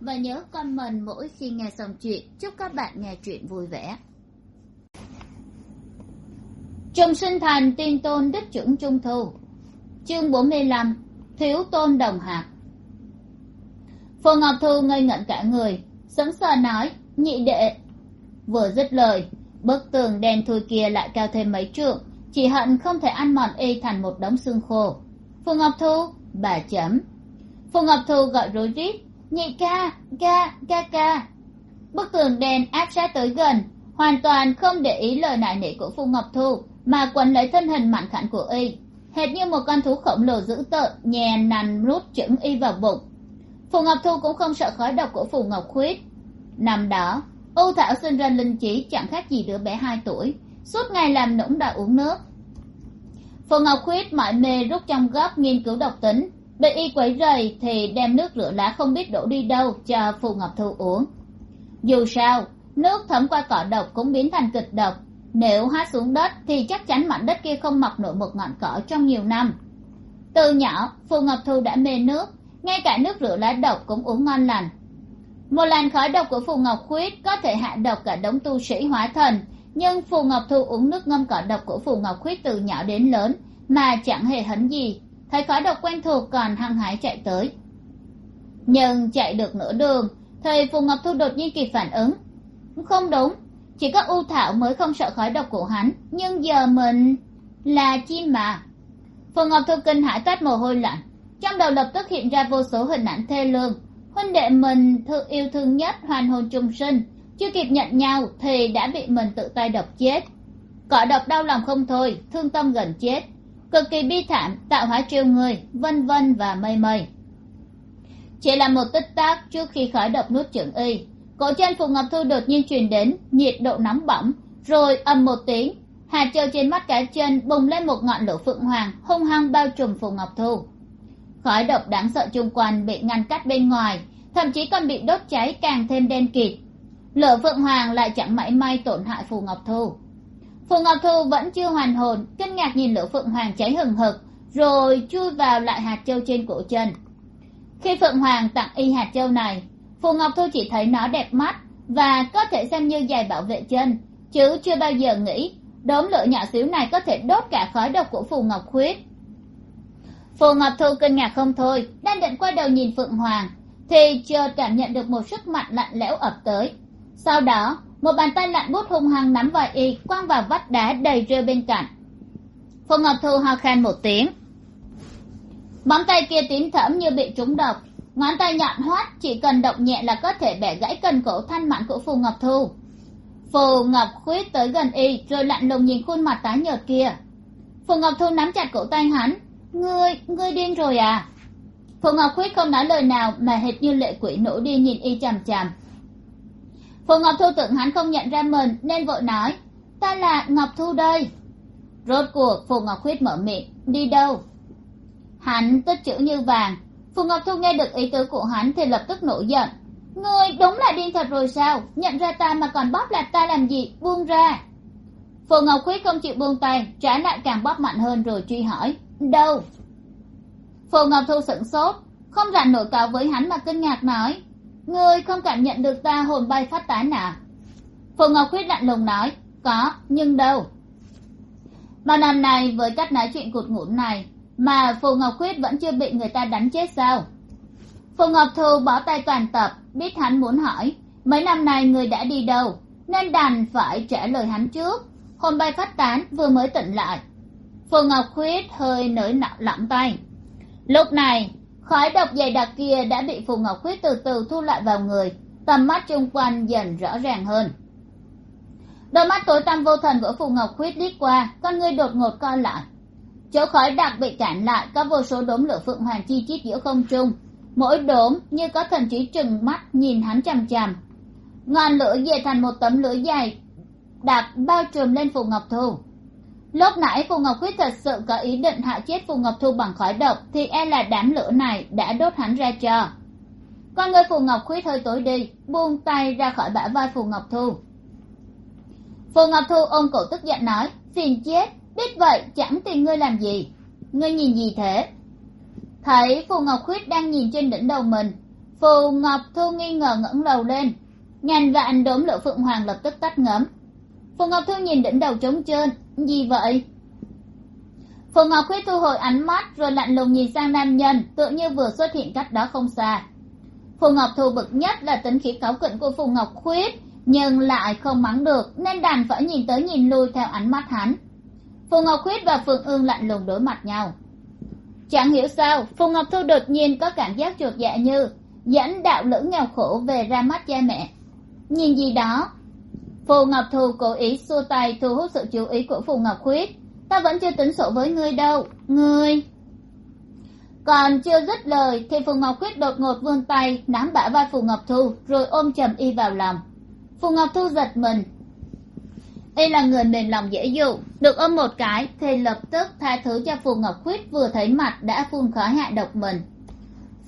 và nhớ comment mỗi khi nghe xong chuyện. Chúc các bạn nghe chuyện vui vẻ. Trùng sinh thành tiên tôn đích trưởng trung thu. Chương bốn mươi lăm, thiếu tôn đồng hạt phù ngọc thu ngây ngẩn cả người, sững sờ nói, nhị đệ. Vừa dứt lời, bức tường đen thui kia lại cao thêm mấy trượng, chỉ hận không thể ăn mòn y thành một đống xương khô. Phù ngọc thu, bà chấm. Phù ngọc thu gọi rối rít nhị ca ca ca ca. Bức tường đen áp sát tới gần, hoàn toàn không để ý lời nại nỉ của phù ngọc thu, mà quấn lấy thân hình mạnh khảnh của y, hệt như một con thú khổng lồ dữ tợn, nhè nằm rút chững y vào bụng. Phù ngọc thu cũng không sợ khói độc của phù ngọc khuyết. Năm đó ưu thảo sinh ra linh trí chẳng khác gì đứa bé hai tuổi, suốt ngày làm nũng đòi uống nước. Phù ngọc khuyết mải mê rút trong góc nghiên cứu độc tính bị y quấy rầy thì đem nước rửa lá không biết đổ đi đâu cho phù ngọc thu uống. Dù sao, nước thấm qua cỏ độc cũng biến thành kịch độc. Nếu hát xuống đất thì chắc chắn mảnh đất kia không mọc nổi một ngọn cỏ trong nhiều năm. Từ nhỏ, phù ngọc thu đã mê nước, ngay cả nước rửa lá độc cũng uống ngon lành. Một làn khói độc của phù ngọc khuyết có thể hạ độc cả đống tu sĩ hóa thần, nhưng phù ngọc thu uống nước ngâm cỏ độc của phù ngọc khuyết từ nhỏ đến lớn mà chẳng hề hấn gì thấy khói độc quen thuộc còn hăng hái chạy tới. Nhưng chạy được nửa đường, thầy phù ngọc thu đột nhiên kịp phản ứng. Không đúng, chỉ có u thảo mới không sợ khói độc của hắn, nhưng giờ mình là chim mà. Phù ngọc thu kinh hãi toát mồ hôi lạnh. Trong đầu lập tức hiện ra vô số hình ảnh thê lương. Huynh đệ mình thương yêu thương nhất hoàn hồn trùng sinh. Chưa kịp nhận nhau thì đã bị mình tự tay độc chết. Cỏ độc đau lòng không thôi, thương tâm gần chết cực kỳ bi thảm, tạo hóa trêu người, vân vân và mây mây. Chỉ là một tích tắc trước khi khởi độc nuốt trưởng y, cổ chân phù ngọc thu đột nhiên truyền đến, nhiệt độ nóng bỏng, rồi ầm một tiếng, hạt trâu trên mắt cá chân bùng lên một ngọn lửa phượng hoàng, hung hăng bao trùm phù ngọc thu. Khói độc đáng sợ chung quanh bị ngăn cách bên ngoài, thậm chí còn bị đốt cháy càng thêm đen kịt. Lửa phượng hoàng lại chẳng mảy may tổn hại phù ngọc thu phù ngọc thu vẫn chưa hoàn hồn, kinh ngạc nhìn lửa phượng hoàng cháy hừng hực, rồi chui vào lại hạt châu trên cổ chân. Khi phượng hoàng tặng y hạt châu này phù ngọc thu chỉ thấy nó đẹp mắt và có thể xem như giày bảo vệ chân, chứ chưa bao giờ nghĩ đốm lửa nhỏ xíu này có thể đốt cả khói độc của phù ngọc khuyết. Phù ngọc thu kinh ngạc không thôi, đang định quay đầu nhìn phượng hoàng, thì chợt cảm nhận được một sức mạnh lạnh lẽo ập tới. Sau đó một bàn tay lạnh bút hung hăng nắm vào y, quăng vào vách đá đầy rêu bên cạnh. Phùng ngọc thu ho khan một tiếng. Móng tay kia tím thẫm như bị trúng độc. Ngón tay nhọn hoắt, chỉ cần động nhẹ là có thể bẻ gãy cần cổ thanh mặn của phù ngọc thu. Phù ngọc khuyết tới gần y, rồi lạnh lùng nhìn khuôn mặt tái nhợt kia. Phù ngọc thu nắm chặt cổ tay hắn. Ngươi ngươi điên rồi à? Phù ngọc khuyết không nói lời nào mà hệt như lệ quỷ nổ đi nhìn y chằm chằm phù ngọc thu tưởng hắn không nhận ra mình, nên vội nói, ta là ngọc thu đây. Rốt cuộc, phù ngọc khuyết mở miệng, đi đâu? Hắn tích chữ như vàng. Phù ngọc thu nghe được ý tứ của hắn thì lập tức nổi giận. Ngươi đúng là điên thật rồi sao? Nhận ra ta mà còn bóp lạt ta làm gì? Buông ra. Phù ngọc khuyết không chịu buông tay, trái lại càng bóp mạnh hơn rồi truy hỏi, đâu? Phù ngọc thu sửng sốt, không rành nổi cáo với hắn mà kinh ngạc nói ngươi không cảm nhận được ta hồn bay phát tán à? Phù ngọc khuyết lạnh lùng nói, có, nhưng đâu? Bao năm nay, với cách nói chuyện cụt ngủn này, mà phù ngọc khuyết vẫn chưa bị người ta đánh chết sao? Phù ngọc thu bỏ tay toàn tập, biết hắn muốn hỏi, mấy năm nay người đã đi đâu, nên đành phải trả lời hắn trước. Hồn bay phát tán vừa mới tỉnh lại. Phù ngọc khuyết hơi nới lỏng tay. Lúc này khói độc dày đặc kia đã bị phù ngọc khuyết từ từ thu lại vào người. Tầm mắt chung quanh dần rõ ràng hơn. Đôi mắt tối tăm vô thần của phù ngọc khuyết đít qua, con ngươi đột ngột co lại. Chỗ khói đặc bị cản lại, có vô số đốm lửa phượng hoàng chi chít giữa không trung. Mỗi đốm như có thần trí trừng mắt nhìn hắn chằm chằm. Ngọn lửa dệt thành một tấm lửa dài đặc bao trùm lên phù ngọc thu lúc nãy phù ngọc quyết thật sự có ý định hạ chết phù ngọc thu bằng khói độc thì e là đám lửa này đã đốt hắn ra cho. Con người phù ngọc quyết hơi tối đi, buông tay ra khỏi bả vai phù ngọc thu. Phù ngọc thu ôm cổ tức giận nói, phiền chết, biết vậy chẳng tìm ngươi làm gì. Ngươi nhìn gì thế? Thấy phù ngọc quyết đang nhìn trên đỉnh đầu mình, phù ngọc thu nghi ngờ ngẩng đầu lên. Ngàn vạn đốm lửa phượng hoàng lập tức tắt ngấm. Phù ngọc thu nhìn đỉnh đầu trống trơn gì vậy? Phù ngọc khuyết thu hồi ánh mắt rồi lạnh lùng nhìn sang nam nhân tựa như vừa xuất hiện cách đó không xa. Phù ngọc thu bực nhất là tính khí cáu kỉnh của phù ngọc khuyết, nhưng lại không mắng được, nên đành phải nhìn tới nhìn lui theo ánh mắt hắn. Phù ngọc khuyết và phượng ương lạnh lùng đối mặt nhau. Chẳng hiểu sao phù ngọc thu đột nhiên có cảm giác chuột dạ như, dẫn đạo lữ nghèo khổ về ra mắt cha mẹ. Nhìn gì đó phù ngọc thu cố ý xua tay thu hút sự chú ý của phù ngọc khuyết. Ta vẫn chưa tính sổ với ngươi đâu, ngươi. Còn chưa dứt lời thì phù ngọc khuyết đột ngột vươn tay nắm bả vai phù ngọc thu rồi ôm chầm y vào lòng. Phù ngọc thu giật mình. Y là người mềm lòng dễ dụ, được ôm một cái thì lập tức tha thứ cho phù ngọc khuyết vừa thấy mặt đã phun khói hạ độc mình.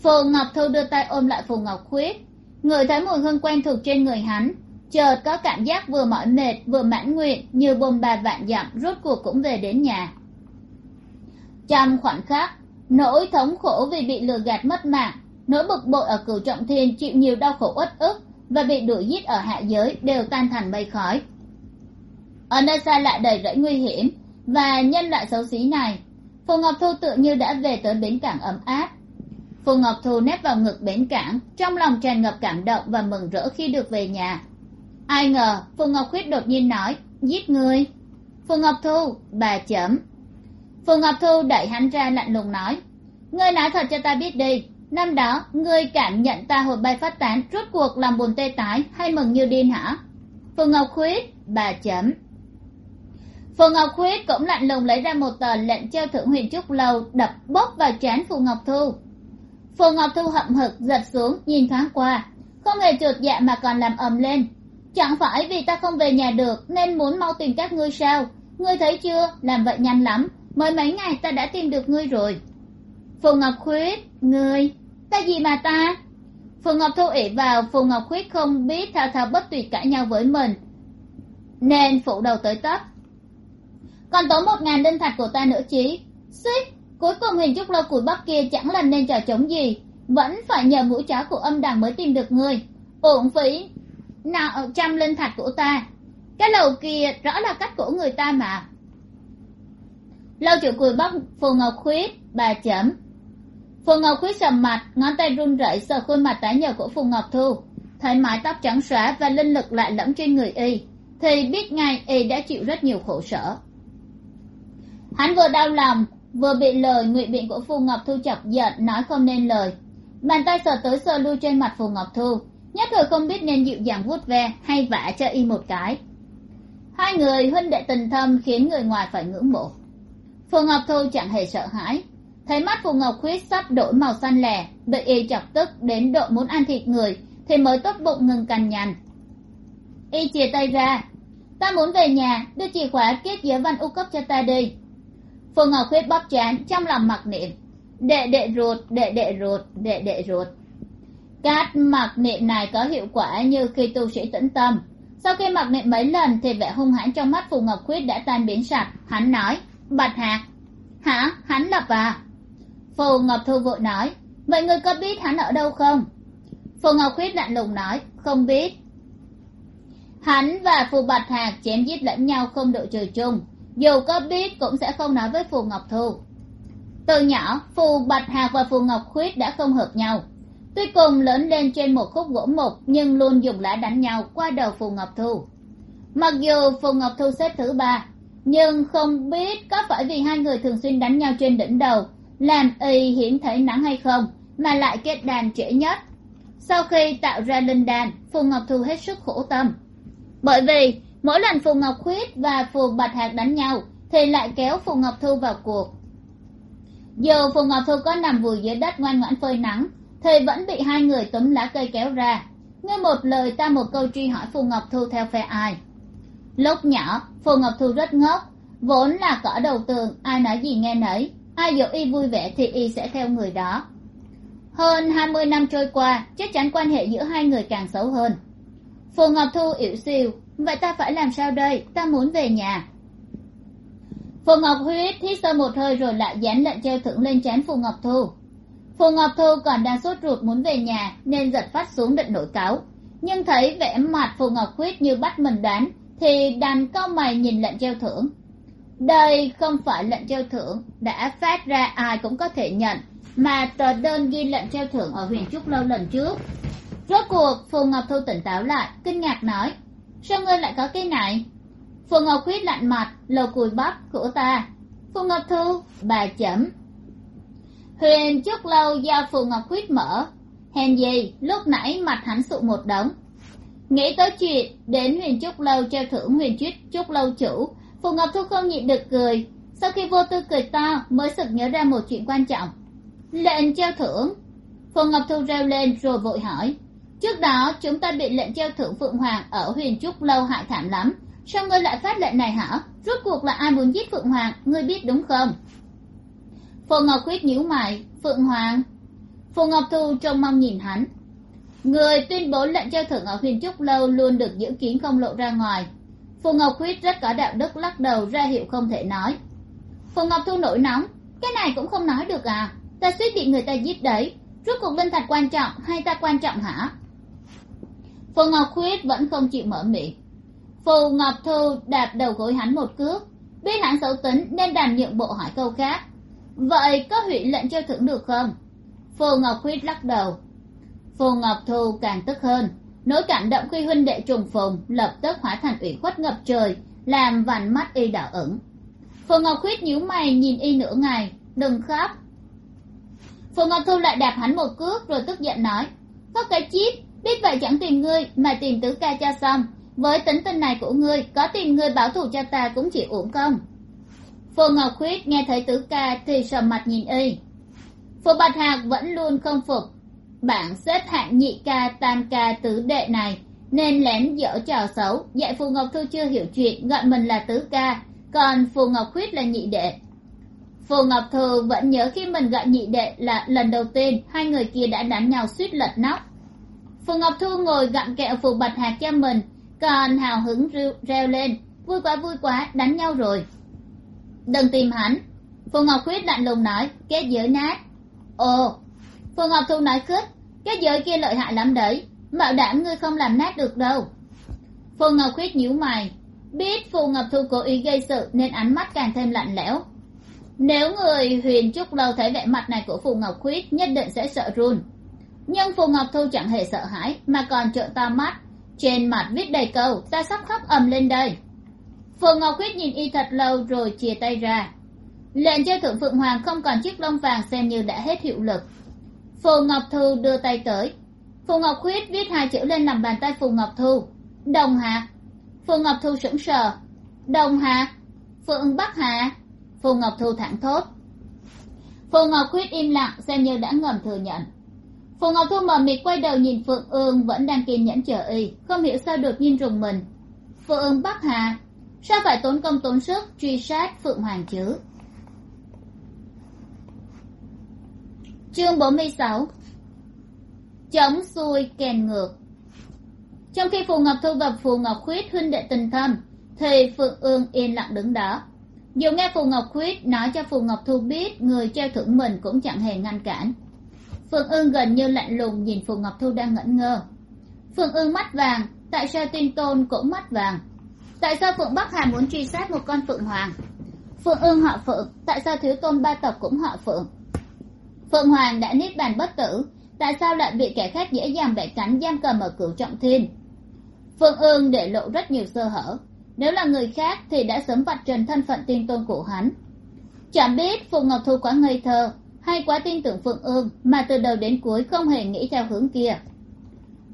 Phù ngọc thu đưa tay ôm lại phù ngọc khuyết. Người thấy mùi hương quen thuộc trên người hắn chợt có cảm giác vừa mỏi mệt, vừa mãn nguyện, như bồn bà vạn dặm, rốt cuộc cũng về đến nhà. Trong khoảnh khắc, nỗi thống khổ vì bị lừa gạt mất mạng, nỗi bực bội ở cửu trọng thiên chịu nhiều đau khổ uất ức và bị đuổi giết ở hạ giới đều tan thành mây khói. Ở nơi xa lại đầy rẫy nguy hiểm và nhân loại xấu xí này, phù ngọc thu tự như đã về tới bến cảng ấm áp. Phù ngọc thu nép vào ngực bến cảng, trong lòng tràn ngập cảm động và mừng rỡ khi được về nhà ai ngờ, phù ngọc khuyết đột nhiên nói, giết người. Phù ngọc thu, bà chấm phù ngọc thu đẩy hắn ra lạnh lùng nói, ngươi nói thật cho ta biết đi, năm đó ngươi cảm nhận ta hồi bay phát tán, rốt cuộc làm buồn tê tái hay mừng như điên hả? Phù ngọc khuyết, bà chấm phù ngọc khuyết cũng lạnh lùng lấy ra một tờ lệnh treo thưởng huyền trúc lâu, đập bốc vào trán phù ngọc thu. Phù ngọc thu hậm hực giật xuống, nhìn thoáng qua, không hề chuột dạ mà còn làm ầm lên chẳng phải vì ta không về nhà được, nên muốn mau tìm các ngươi sao? Ngươi thấy chưa? Làm vậy nhanh lắm. Mới mấy ngày ta đã tìm được ngươi rồi. Phù ngọc khuyết, ngươi, ta gì mà ta? Phù ngọc thu ỉ vào, phù ngọc khuyết không biết thao thao bất tuyệt cãi nhau với mình. Nên phụ đầu tới tấp. Còn tốn một ngàn đinh thạch của ta nữa chí. Xích, cuối cùng hình trúc lâu cùi bắp kia chẳng làm nên trò chống gì. Vẫn phải nhờ mũi chó của âm đằng mới tìm được ngươi. Uổng phí nào ờ, trăm linh thạch của ta. Cái lầu kia rõ là cách của người ta mà. Lâu chủ cười bóc phù ngọc khuyết, bà chấm phù ngọc khuyết sầm mặt, ngón tay run rẩy sờ khuôn mặt tái nhợt của phù ngọc thu. Thấy mái tóc trắng xóa và linh lực lại lẫm trên người y. Thì biết ngay y đã chịu rất nhiều khổ sở. Hắn vừa đau lòng, vừa bị lời ngụy biện của phù ngọc thu chọc giận, nói không nên lời. Bàn tay sờ tới sờ lui trên mặt phù ngọc thu nhất thời không biết nên dịu dàng vuốt ve hay vả cho y một cái. Hai người huynh đệ tình thâm khiến người ngoài phải ngưỡng mộ. Phù ngọc thu chẳng hề sợ hãi. Thấy mắt phù ngọc khuyết sắp đổi màu xanh lè, bị y chọc tức đến độ muốn ăn thịt người, thì mới tốt bụng ngừng cằn nhằn. Y chia tay ra. Ta muốn về nhà, đưa chìa khóa kết giới văn u cấp cho ta đi. Phù ngọc khuyết bóp chán, trong lòng mặc niệm. Đệ đệ ruột, đệ đệ ruột, đệ đệ ruột cát mặc niệm này có hiệu quả như khi tu sĩ tĩnh tâm. Sau khi mặc niệm mấy lần thì vẻ hung hãn trong mắt phù ngọc khuyết đã tan biến sạch. Hắn nói, bạch hạc. Hả? Hắn lập à phù ngọc thu vội nói, vậy ngươi có biết hắn ở đâu không? Phù ngọc khuyết lạnh lùng nói, không biết. Hắn và phù bạch hạc chém giết lẫn nhau không đội trời chung. Dù có biết cũng sẽ không nói với phù ngọc thu. Từ nhỏ, phù bạch hạc và phù ngọc khuyết đã không hợp nhau tuy cùng lớn lên trên một khúc gỗ mục, nhưng luôn dùng lá đánh nhau qua đầu phù ngọc thu. Mặc dù phù ngọc thu xếp thứ ba, nhưng không biết có phải vì hai người thường xuyên đánh nhau trên đỉnh đầu, làm y hiển thấy nắng hay không, mà lại kết đàn trễ nhất. Sau khi tạo ra linh đàn, phù ngọc thu hết sức khổ tâm. Bởi vì mỗi lần phù ngọc khuyết và phù bạch hạc đánh nhau, thì lại kéo phù ngọc thu vào cuộc. Dù phù ngọc thu có nằm vùi dưới đất ngoan ngoãn phơi nắng thì vẫn bị hai người túm lá cây kéo ra. Nghe một lời ta một câu truy hỏi phù ngọc thu theo phe ai? Lúc nhỏ, phù ngọc thu rất ngốc, vốn là cỡ đầu tường, ai nói gì nghe nấy, ai dỗ y vui vẻ thì y sẽ theo người đó. Hơn hai mươi năm trôi qua, chắc chắn quan hệ giữa hai người càng xấu hơn. Phù ngọc thu yểu xìu, vậy ta phải làm sao đây? Ta muốn về nhà. Phù ngọc huyết hít sâu một hơi rồi lại dán lệnh treo thưởng lên trán phù ngọc thu phù ngọc thu còn đang sốt ruột muốn về nhà nên giật phát xuống định nổi cáo. Nhưng thấy vẻ mặt phù ngọc Quyết như bắt mình đoán, thì đành cau mày nhìn lệnh treo thưởng. Đây không phải lệnh treo thưởng, đã phát ra ai cũng có thể nhận, mà tờ đơn ghi lệnh treo thưởng ở huyền trúc lâu lần trước. Rốt cuộc phù ngọc thu tỉnh táo lại, kinh ngạc nói, sao ngươi lại có cái này? Phù ngọc Quyết lạnh mặt lầu cùi bắp của ta. Phù ngọc thu bà chấm huyền trúc lâu do phù ngọc quyết mở. Hèn gì, lúc nãy mặt hắn sụ một đống. Nghĩ tới chuyện, đến huyền trúc lâu treo thưởng huyền trúc trúc lâu chủ. Phù ngọc thu không nhịn được cười. Sau khi vô tư cười to, mới sực nhớ ra một chuyện quan trọng. Lệnh treo thưởng. Phù ngọc thu reo lên rồi vội hỏi. Trước đó, chúng ta bị lệnh treo thưởng phượng hoàng ở huyền trúc lâu hại thảm lắm. Sao ngươi lại phát lệnh này hả? Rốt cuộc là ai muốn giết phượng hoàng, ngươi biết đúng không? Phù ngọc khuyết nhíu mày, phượng hoàng. Phù ngọc thu trông mong nhìn hắn. Người tuyên bố lệnh treo thưởng ở huyền trúc lâu luôn được giữ kín không lộ ra ngoài. Phù ngọc khuyết rất có đạo đức, lắc đầu ra hiệu không thể nói. Phù ngọc thu nổi nóng, cái này cũng không nói được à? Ta suýt bị người ta giết đấy. Rốt cuộc linh thạch quan trọng hay ta quan trọng hả? Phù ngọc khuyết vẫn không chịu mở miệng. Phù ngọc thu đạp đầu gối hắn một cước. Biết hắn xấu tính nên đành nhượng bộ hỏi câu khác vậy có hủy lệnh cho thưởng được không? Phù ngọc khuyết lắc đầu. Phù ngọc thu càng tức hơn. Nỗi cảm động khi huynh đệ trùng phùng, lập tức hóa thành ủy khuất ngập trời, làm vành mắt y đỏ ửng. Phù ngọc khuyết nhíu mày nhìn y nửa ngày, đừng khóc. Phù ngọc thu lại đạp hắn một cước rồi tức giận nói, có cái chip biết vậy chẳng tìm ngươi mà tìm tứ ca cho xong. Với tính tình này của ngươi, có tìm ngươi báo thù cho ta cũng chỉ uổng công phù ngọc khuyết nghe thấy tứ ca thì sầm mặt nhìn y. Phù bạch hạc vẫn luôn không phục. Bảng xếp hạng nhị ca tam ca tứ đệ này nên lén dở trò xấu. Dạy phù ngọc thu chưa hiểu chuyện gọi mình là tứ ca còn phù ngọc khuyết là nhị đệ. Phù ngọc thu vẫn nhớ khi mình gọi nhị đệ là lần đầu tiên hai người kia đã đánh nhau suýt lật nóc. Phù ngọc thu ngồi gặm kẹo phù bạch Hạc cho mình còn hào hứng rêu, reo lên. Vui quá vui quá đánh nhau rồi đừng tìm hắn phù ngọc khuyết lạnh lùng nói, kết giới nát. Ồ phù ngọc thu nói khứt, kết giới kia lợi hại lắm đấy, bảo đảm ngươi không làm nát được đâu. Phù ngọc khuyết nhíu mày, biết phù ngọc thu cố ý gây sự nên ánh mắt càng thêm lạnh lẽo. Nếu người huyền trúc lâu thấy vẻ mặt này của phù ngọc khuyết, nhất định sẽ sợ run. Nhưng phù ngọc thu chẳng hề sợ hãi, mà còn trợn to mắt, trên mặt viết đầy câu, ta sắp khóc ầm lên đây phù ngọc khuyết nhìn y thật lâu rồi chia tay ra. Lệnh cho thượng phượng hoàng không còn chiếc lông vàng xem như đã hết hiệu lực. Phù ngọc thu đưa tay tới. Phù ngọc khuyết viết hai chữ lên lòng bàn tay phù ngọc thu. Đồng hạ. phù ngọc thu sững sờ. Đồng hạ. phượng bắc hạ. Phù ngọc thu thẳng thốt. Phù ngọc khuyết im lặng xem như đã ngầm thừa nhận. Phù ngọc thu mờ mịt quay đầu nhìn phượng ương vẫn đang kiên nhẫn chờ y, không hiểu sao đột nhiên rùng mình. Phượng bắc Hạ sao phải tốn công tốn sức, truy sát phượng hoàng chứ? Chương bốn mươi sáu. Chống xuôi kèn ngược. Trong khi phù ngọc thu và phù ngọc khuyết huynh đệ tình thâm, thì phượng ương yên lặng đứng đó. Dù nghe phù ngọc khuyết nói cho phù ngọc thu biết người treo thưởng mình cũng chẳng hề ngăn cản. Phượng ương gần như lạnh lùng nhìn phù ngọc thu đang ngẩn ngơ. Phượng ương mắt vàng, tại sao tin tôn cũng mắt vàng? Tại sao phượng bắc hà muốn truy sát một con phượng hoàng? Phượng ương họ phượng, tại sao thiếu tôn ba tộc cũng họ phượng? Phượng hoàng đã niết bàn bất tử, tại sao lại bị kẻ khác dễ dàng bẻ cánh giam cầm ở cửu trọng thiên? Phượng ương để lộ rất nhiều sơ hở. Nếu là người khác thì đã sớm vạch trần thân phận tiên tôn của hắn. Chẳng biết phù ngọc thu quá ngây thơ, hay quá tin tưởng phượng ương mà từ đầu đến cuối không hề nghĩ theo hướng kia.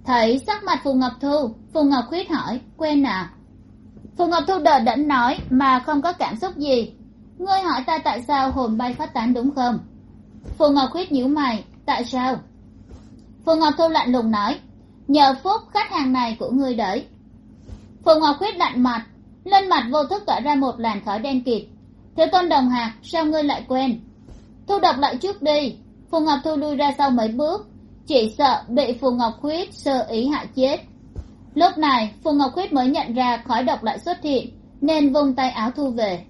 Thấy sắc mặt phù ngọc thu, phù ngọc khuyết hỏi quen à phù ngọc thu đờ đẫn nói mà không có cảm xúc gì. Ngươi hỏi ta tại sao hồn bay phát tán đúng không? Phù ngọc khuyết nhíu mày, tại sao? Phù ngọc thu lạnh lùng nói, nhờ phúc khách hàng này của ngươi đấy phù ngọc khuyết lạnh mặt, lên mặt vô thức tỏa ra một làn khói đen kịt. Thiếu tôn đồng hạc, sao ngươi lại quen thu độc lại trước đi. Phù ngọc thu lui ra sau mấy bước, chỉ sợ bị phù ngọc khuyết sơ ý hạ chết lúc này, phù ngọc khuyết mới nhận ra khói độc lại xuất hiện, nên vung tay áo thu về.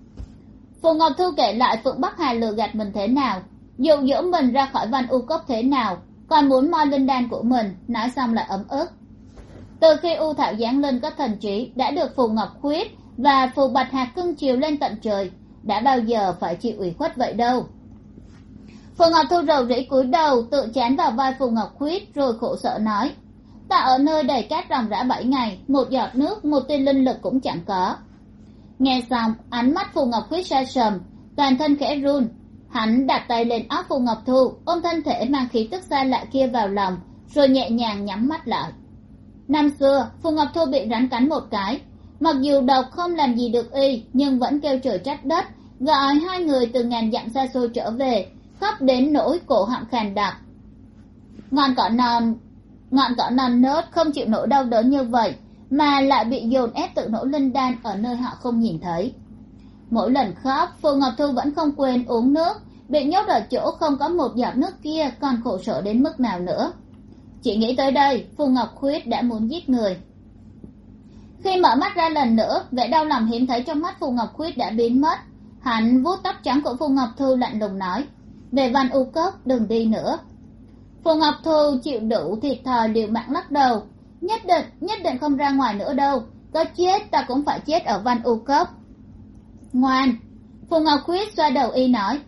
Phù ngọc thu kể lại phượng bắc hà lừa gạt mình thế nào dụ dỗ mình ra khỏi văn u cốc thế nào, còn muốn moi linh đan của mình, nói xong lại ấm ức. Từ khi u thảo giáng lên có thần trí, đã được phù ngọc khuyết và phù bạch hạc cưng chiều lên tận trời, đã bao giờ phải chịu ủy khuất vậy đâu. Phù ngọc thu rầu rĩ cúi đầu, tự chán vào vai phù ngọc khuyết, rồi khổ sở nói ta ở nơi đầy cát ròng rã bảy ngày, một giọt nước, một tia linh lực cũng chẳng có. Nghe xong, ánh mắt phù ngọc khuyết xa sầm, toàn thân khẽ run. Hắn đặt tay lên óc phù ngọc thu, ôm thân thể mang khí tức xa lạ kia vào lòng, rồi nhẹ nhàng nhắm mắt lại. Năm xưa, phù ngọc thu bị rắn cắn một cái. Mặc dù độc không làm gì được y, nhưng vẫn kêu trời trách đất, gọi hai người từ ngàn dặm xa xôi trở về khóc đến nỗi cổ họng khàn đặc. Ngọn cỏ non ngọn cỏ non nớt không chịu nỗi đau đớn như vậy, mà lại bị dồn ép tự nổ linh đan ở nơi họ không nhìn thấy. Mỗi lần khóc, phù ngọc thu vẫn không quên uống nước, bị nhốt ở chỗ không có một giọt nước kia còn khổ sở đến mức nào nữa. Chỉ nghĩ tới đây, phù ngọc khuyết đã muốn giết người. Khi mở mắt ra lần nữa, vẻ đau lòng hiếm thấy trong mắt phù ngọc khuyết đã biến mất. Hắn vuốt tóc trắng của phù ngọc thu lạnh lùng nói, về văn u cốc, đừng đi nữa phù ngọc thu chịu đủ thiệt thòi liều mạng lắc đầu. Nhất định nhất định không ra ngoài nữa đâu. Có chết, ta cũng phải chết ở văn u cốc. Ngoan. Phù ngọc khuyết xoa đầu y nói,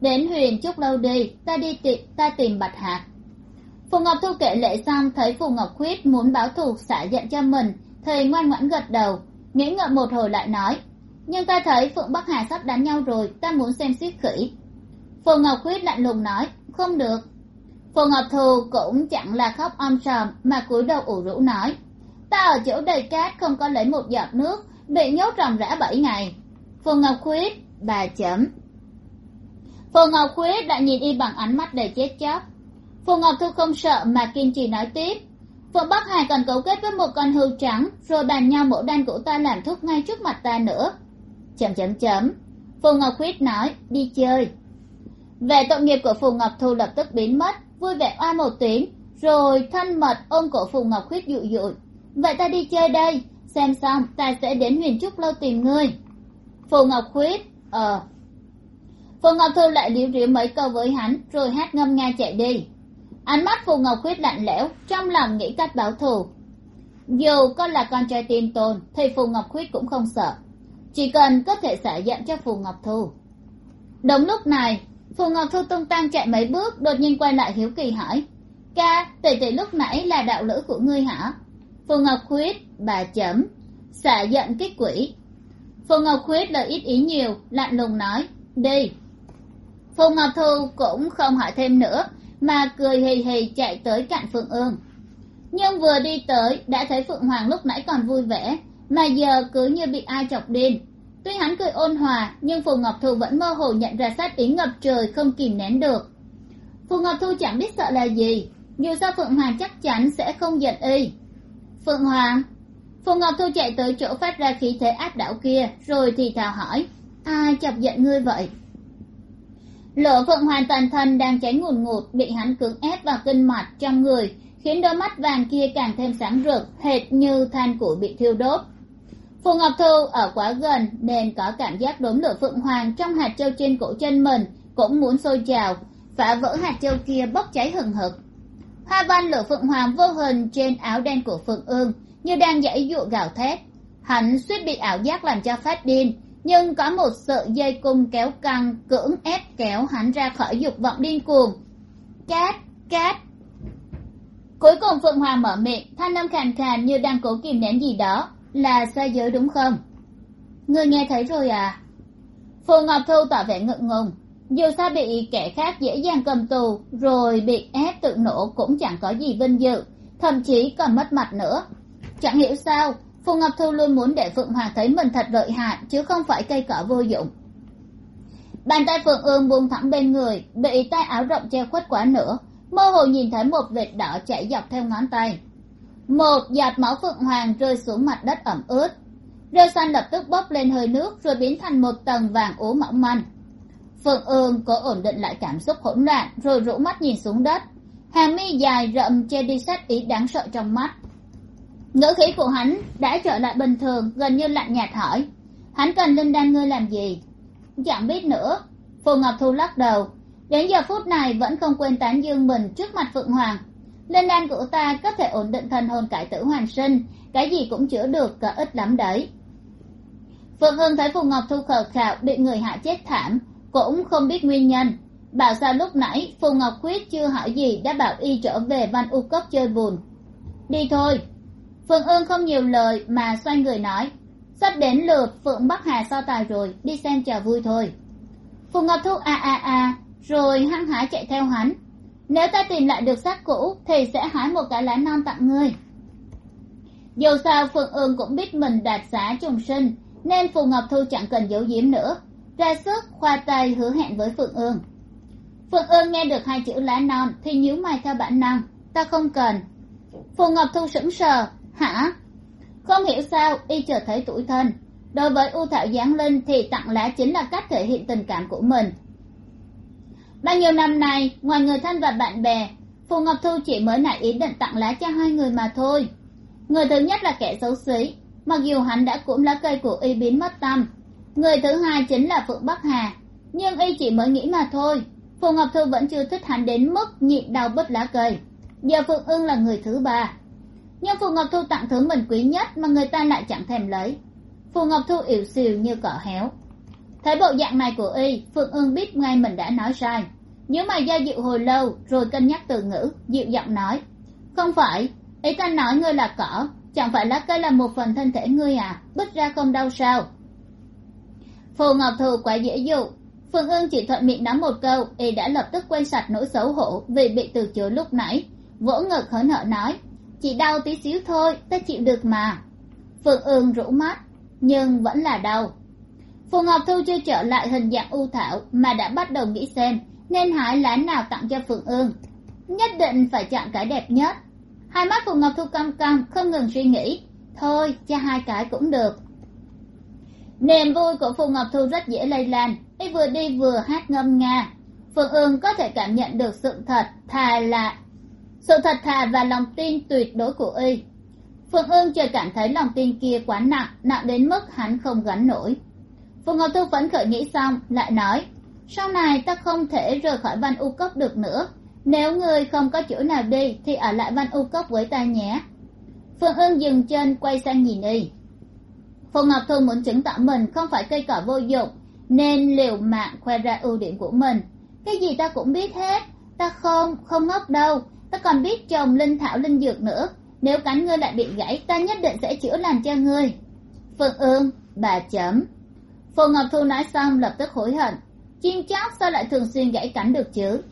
đến huyền chút lâu đi, ta đi tìm ta tìm bạch hạc. Phù ngọc thu kể lệ xong, thấy phù ngọc khuyết muốn báo thù xả giận cho mình, thì ngoan ngoãn gật đầu, nghĩ ngợi một hồi lại nói, nhưng ta thấy phượng bắc hà sắp đánh nhau rồi, ta muốn xem xiết khỉ phù ngọc khuyết lạnh lùng nói, không được phù ngọc thù cũng chẳng là khóc om sòm mà cúi đầu ủ rũ nói, ta ở chỗ đầy cát không có lấy một giọt nước, bị nhốt ròng rã bảy ngày. Phù ngọc khuyết, bà chấm. Phù ngọc khuyết đã nhìn y bằng ánh mắt đầy chết chóc. Phù ngọc thu không sợ mà kiên trì nói tiếp phượng bắc hà còn cấu kết với một con hươu trắng, rồi bàn nhau mẫu đan của ta làm thuốc ngay trước mặt ta nữa. Chấm chấm chấm. Phù ngọc khuyết nói, đi chơi. Về tội nghiệp của phù ngọc thu lập tức biến mất vui vẻ oa một tiếng, rồi thân mật ôm cổ phù ngọc khuyết dụ dụi. Vậy ta đi chơi đây, xem xong ta sẽ đến huyền trúc lâu tìm ngươi. Phù ngọc khuyết ờ. Phù ngọc thu lại liễu riễu mấy câu với hắn, rồi hát ngâm nga chạy đi. Ánh mắt phù ngọc khuyết lạnh lẽo, trong lòng nghĩ cách báo thù. Dù con là con trai tiên tôn, thì phù ngọc khuyết cũng không sợ. Chỉ cần có thể xả giận cho phù ngọc thu đúng lúc này phù ngọc thu tung tăng chạy mấy bước, đột nhiên quay lại hiếu kỳ hỏi. Ca tỷ tỷ lúc nãy là đạo lữ của ngươi hả? Phù ngọc khuyết, bà chấm. Xả giận kích quỷ. Phù ngọc khuyết lời ít ý nhiều, lạnh lùng nói, đi. Phù ngọc thu cũng không hỏi thêm nữa, mà cười hì hì chạy tới cạnh phượng ương. Nhưng vừa đi tới, đã thấy phượng hoàng lúc nãy còn vui vẻ, mà giờ cứ như bị ai chọc điên tuy hắn cười ôn hòa, nhưng phù ngọc thu vẫn mơ hồ nhận ra sát ý ngập trời không kìm nén được. Phù ngọc thu chẳng biết sợ là gì, dù sao phượng hoàng chắc chắn sẽ không giận y. Phượng hoàng, phù ngọc thu chạy tới chỗ phát ra khí thế áp đảo kia, rồi thì thào hỏi, ai chọc giận ngươi vậy? Lửa phượng hoàng toàn thân đang cháy ngùn ngụt, bị hắn cưỡng ép vào kinh mạch trong người, khiến đôi mắt vàng kia càng thêm sáng rực, hệt như than củi bị thiêu đốt phù ngọc thu ở quá gần nên có cảm giác đốm lửa phượng hoàng trong hạt châu trên cổ chân mình cũng muốn sôi trào, phá vỡ hạt châu kia bốc cháy hừng hực. Hoa văn lửa phượng hoàng vô hình trên áo đen của phượng ương như đang dãy dụa gào thét. Hắn suýt bị ảo giác làm cho phát điên, nhưng có một sợi dây cung kéo căng cưỡng ép kéo hắn ra khỏi dục vọng điên cuồng. Cát cát. Cuối cùng phượng hoàng mở miệng, thanh âm khàn khàn như đang cố kìm nén gì đó là xa giới đúng không? Người nghe thấy rồi à? Phù ngọc thu tỏ vẻ ngượng ngùng. Dù sao bị kẻ khác dễ dàng cầm tù, rồi bị ép tự nổ cũng chẳng có gì vinh dự, thậm chí còn mất mặt nữa. Chẳng hiểu sao, phù ngọc thu luôn muốn để phượng hoàng thấy mình thật lợi hại, chứ không phải cây cỏ vô dụng. Bàn tay phượng ương buông thẳng bên người, bị tay áo rộng che khuất quá nữa, mơ hồ nhìn thấy một vệt đỏ chảy dọc theo ngón tay một giọt máu phượng hoàng rơi xuống mặt đất ẩm ướt. Rêu xanh lập tức bốc lên hơi nước rồi biến thành một tầng vàng ố mỏng manh. Phượng ương cố ổn định lại cảm xúc hỗn loạn rồi rũ mắt nhìn xuống đất. Hàng mi dài rậm che đi sát ý đáng sợ trong mắt. Ngữ khí của hắn đã trở lại bình thường, gần như lạnh nhạt hỏi. Hắn cần linh đan ngươi làm gì? Chẳng biết nữa. Phù ngọc thu lắc đầu. Đến giờ phút này vẫn không quên tán dương mình trước mặt phượng hoàng linh đan của ta có thể ổn định thần hồn cải tử hoàn sinh. Cái gì cũng chữa được, có ít lắm đấy. Phượng hương thấy phù ngọc thu khờ khạo bị người hạ chết thảm, cũng không biết nguyên nhân. Bảo sao lúc nãy phù ngọc quyết chưa hỏi gì đã bảo y trở về văn u cốc chơi buồn đi thôi. Phượng ương không nhiều lời mà xoay người nói, sắp đến lượt phượng bắc hà so tài rồi, đi xem trò vui thôi. Phù ngọc thu a a a, rồi hăng hái chạy theo hắn nếu ta tìm lại được xác cũ, thì sẽ hái một cái lá non tặng ngươi. Dù sao, phượng ương cũng biết mình đạt giá trùng sinh, nên phù ngọc thu chẳng cần giấu giếm nữa. Ra sức, khoa tay hứa hẹn với phượng ương. Phượng ương nghe được hai chữ lá non, thì nhíu mày theo bản năng. Ta không cần. Phù ngọc thu sững sờ. Hả? Không hiểu sao, y chợt thấy tuổi thân. Đối với u thảo giáng linh, thì tặng lá chính là cách thể hiện tình cảm của mình bao nhiêu năm nay, ngoài người thân và bạn bè, phù ngọc thu chỉ mới nảy ý định tặng lá cho hai người mà thôi. Người thứ nhất là kẻ xấu xí, mặc dù hắn đã cũng lá cây của y biến mất tâm. Người thứ hai chính là phượng bắc hà, nhưng y chỉ mới nghĩ mà thôi. Phù ngọc thu vẫn chưa thích hắn đến mức nhịn đau bứt lá cây. Giờ phượng ưng là người thứ ba. Nhưng phù ngọc thu tặng thứ mình quý nhất mà người ta lại chẳng thèm lấy. Phù ngọc thu ỉu xìu như cỏ héo. Thấy bộ dạng này của y, phượng ưng biết ngay mình đã nói sai nhớ mày do dịu hồi lâu, rồi cân nhắc từ ngữ, dịu giọng nói. Không phải, ý ta nói ngươi là cỏ, chẳng phải lá cây là một phần thân thể ngươi à bứt ra không đau sao? Phù ngọc thù quá dễ dụ. Phương ương chỉ thuận miệng nói một câu, y đã lập tức quên sạch nỗi xấu hổ vì bị từ chối lúc nãy. Vỗ ngực hớn hở nói, chỉ đau tí xíu thôi, ta chịu được mà. Phương ương rũ mắt, nhưng vẫn là đau. Phù ngọc thu chưa trở lại hình dạng u thảo mà đã bắt đầu nghĩ xem nên hái lá nào tặng cho phượng ương, nhất định phải chọn cái đẹp nhất. Hai mắt phù ngọc thu căm căm không ngừng suy nghĩ. Thôi, cho hai cái cũng được. Niềm vui của phù ngọc thu rất dễ lây lan, y vừa đi vừa hát ngâm nga. Phượng ương có thể cảm nhận được sự thật, thà là, sự thật thà và lòng tin tuyệt đối của y. Phượng ương chợt cảm thấy lòng tin kia quá nặng nặng đến mức hắn không gánh nổi. Phù ngọc thu phấn khởi nghĩ xong, lại nói sau này ta không thể rời khỏi văn u cốc được nữa. Nếu ngươi không có chỗ nào đi, thì ở lại văn u cốc với ta nhé. Phương ưng dừng chân, quay sang nhìn y. Phù ngọc thu muốn chứng tỏ mình không phải cây cỏ vô dụng, nên liều mạng khoe ra ưu điểm của mình. Cái gì ta cũng biết hết. Ta không không ngốc đâu. Ta còn biết trồng linh thảo, linh dược nữa. Nếu cánh ngươi lại bị gãy, ta nhất định sẽ chữa lành cho ngươi. Phượng ương bà chấm. Phù ngọc thu nói xong, lập tức hối hận chim chóc sao lại thường xuyên gãy cánh được chứ?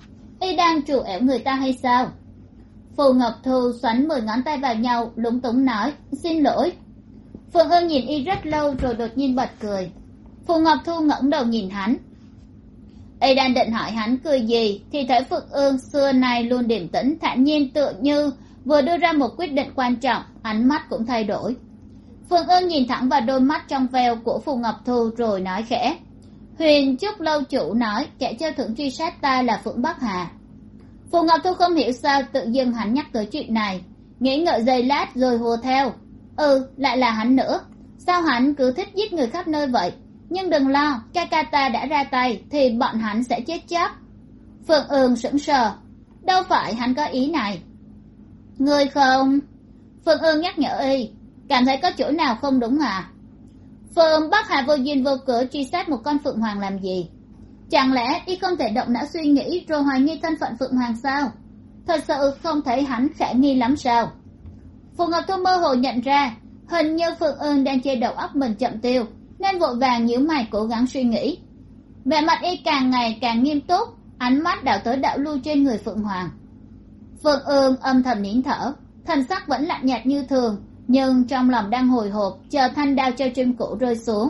Y đang trù ẻo người ta hay sao? Phù ngọc thu xoắn mười ngón tay vào nhau, lúng túng nói, xin lỗi. Phượng ương nhìn y rất lâu rồi đột nhiên bật cười. Phù ngọc thu ngẩng đầu nhìn hắn. Y đang định hỏi hắn cười gì, thì thấy phượng ương xưa nay luôn điềm tĩnh, thản nhiên tựa như vừa đưa ra một quyết định quan trọng, ánh mắt cũng thay đổi. Phượng ương nhìn thẳng vào đôi mắt trong veo của phù ngọc thu rồi nói khẽ huyền trúc lâu chủ nói, kẻ treo thưởng truy sát ta là phượng bắc hà. Phù ngọc thu không hiểu sao tự dưng hắn nhắc tới chuyện này, nghĩ ngợi giây lát rồi hùa theo. Ừ lại là hắn nữa. Sao hắn cứ thích giết người khắp nơi vậy? Nhưng đừng lo, ca ca ta đã ra tay thì bọn hắn sẽ chết chắc phượng ương sững sờ. Đâu phải hắn có ý này. Người không? Phượng ương nhắc nhở y. Cảm thấy có chỗ nào không đúng à phượng bắc hà vô duyên vô cớ truy sát một con phượng hoàng làm gì? Chẳng lẽ y không thể động não suy nghĩ rồi hoài nghi thân phận phượng hoàng sao? Thật sự không thấy hắn khả nghi lắm sao? Phù ngọc thu mơ hồ nhận ra, hình như phượng ương đang chê đầu óc mình chậm tiêu, nên vội vàng nhíu mày cố gắng suy nghĩ. Vẻ mặt y càng ngày càng nghiêm túc, ánh mắt đảo tới đảo lui trên người phượng hoàng. Phượng ương âm thầm nín thở, thần sắc vẫn lạnh nhạt như thường nhưng trong lòng đang hồi hộp, chờ thanh đao treo trên cổ rơi xuống.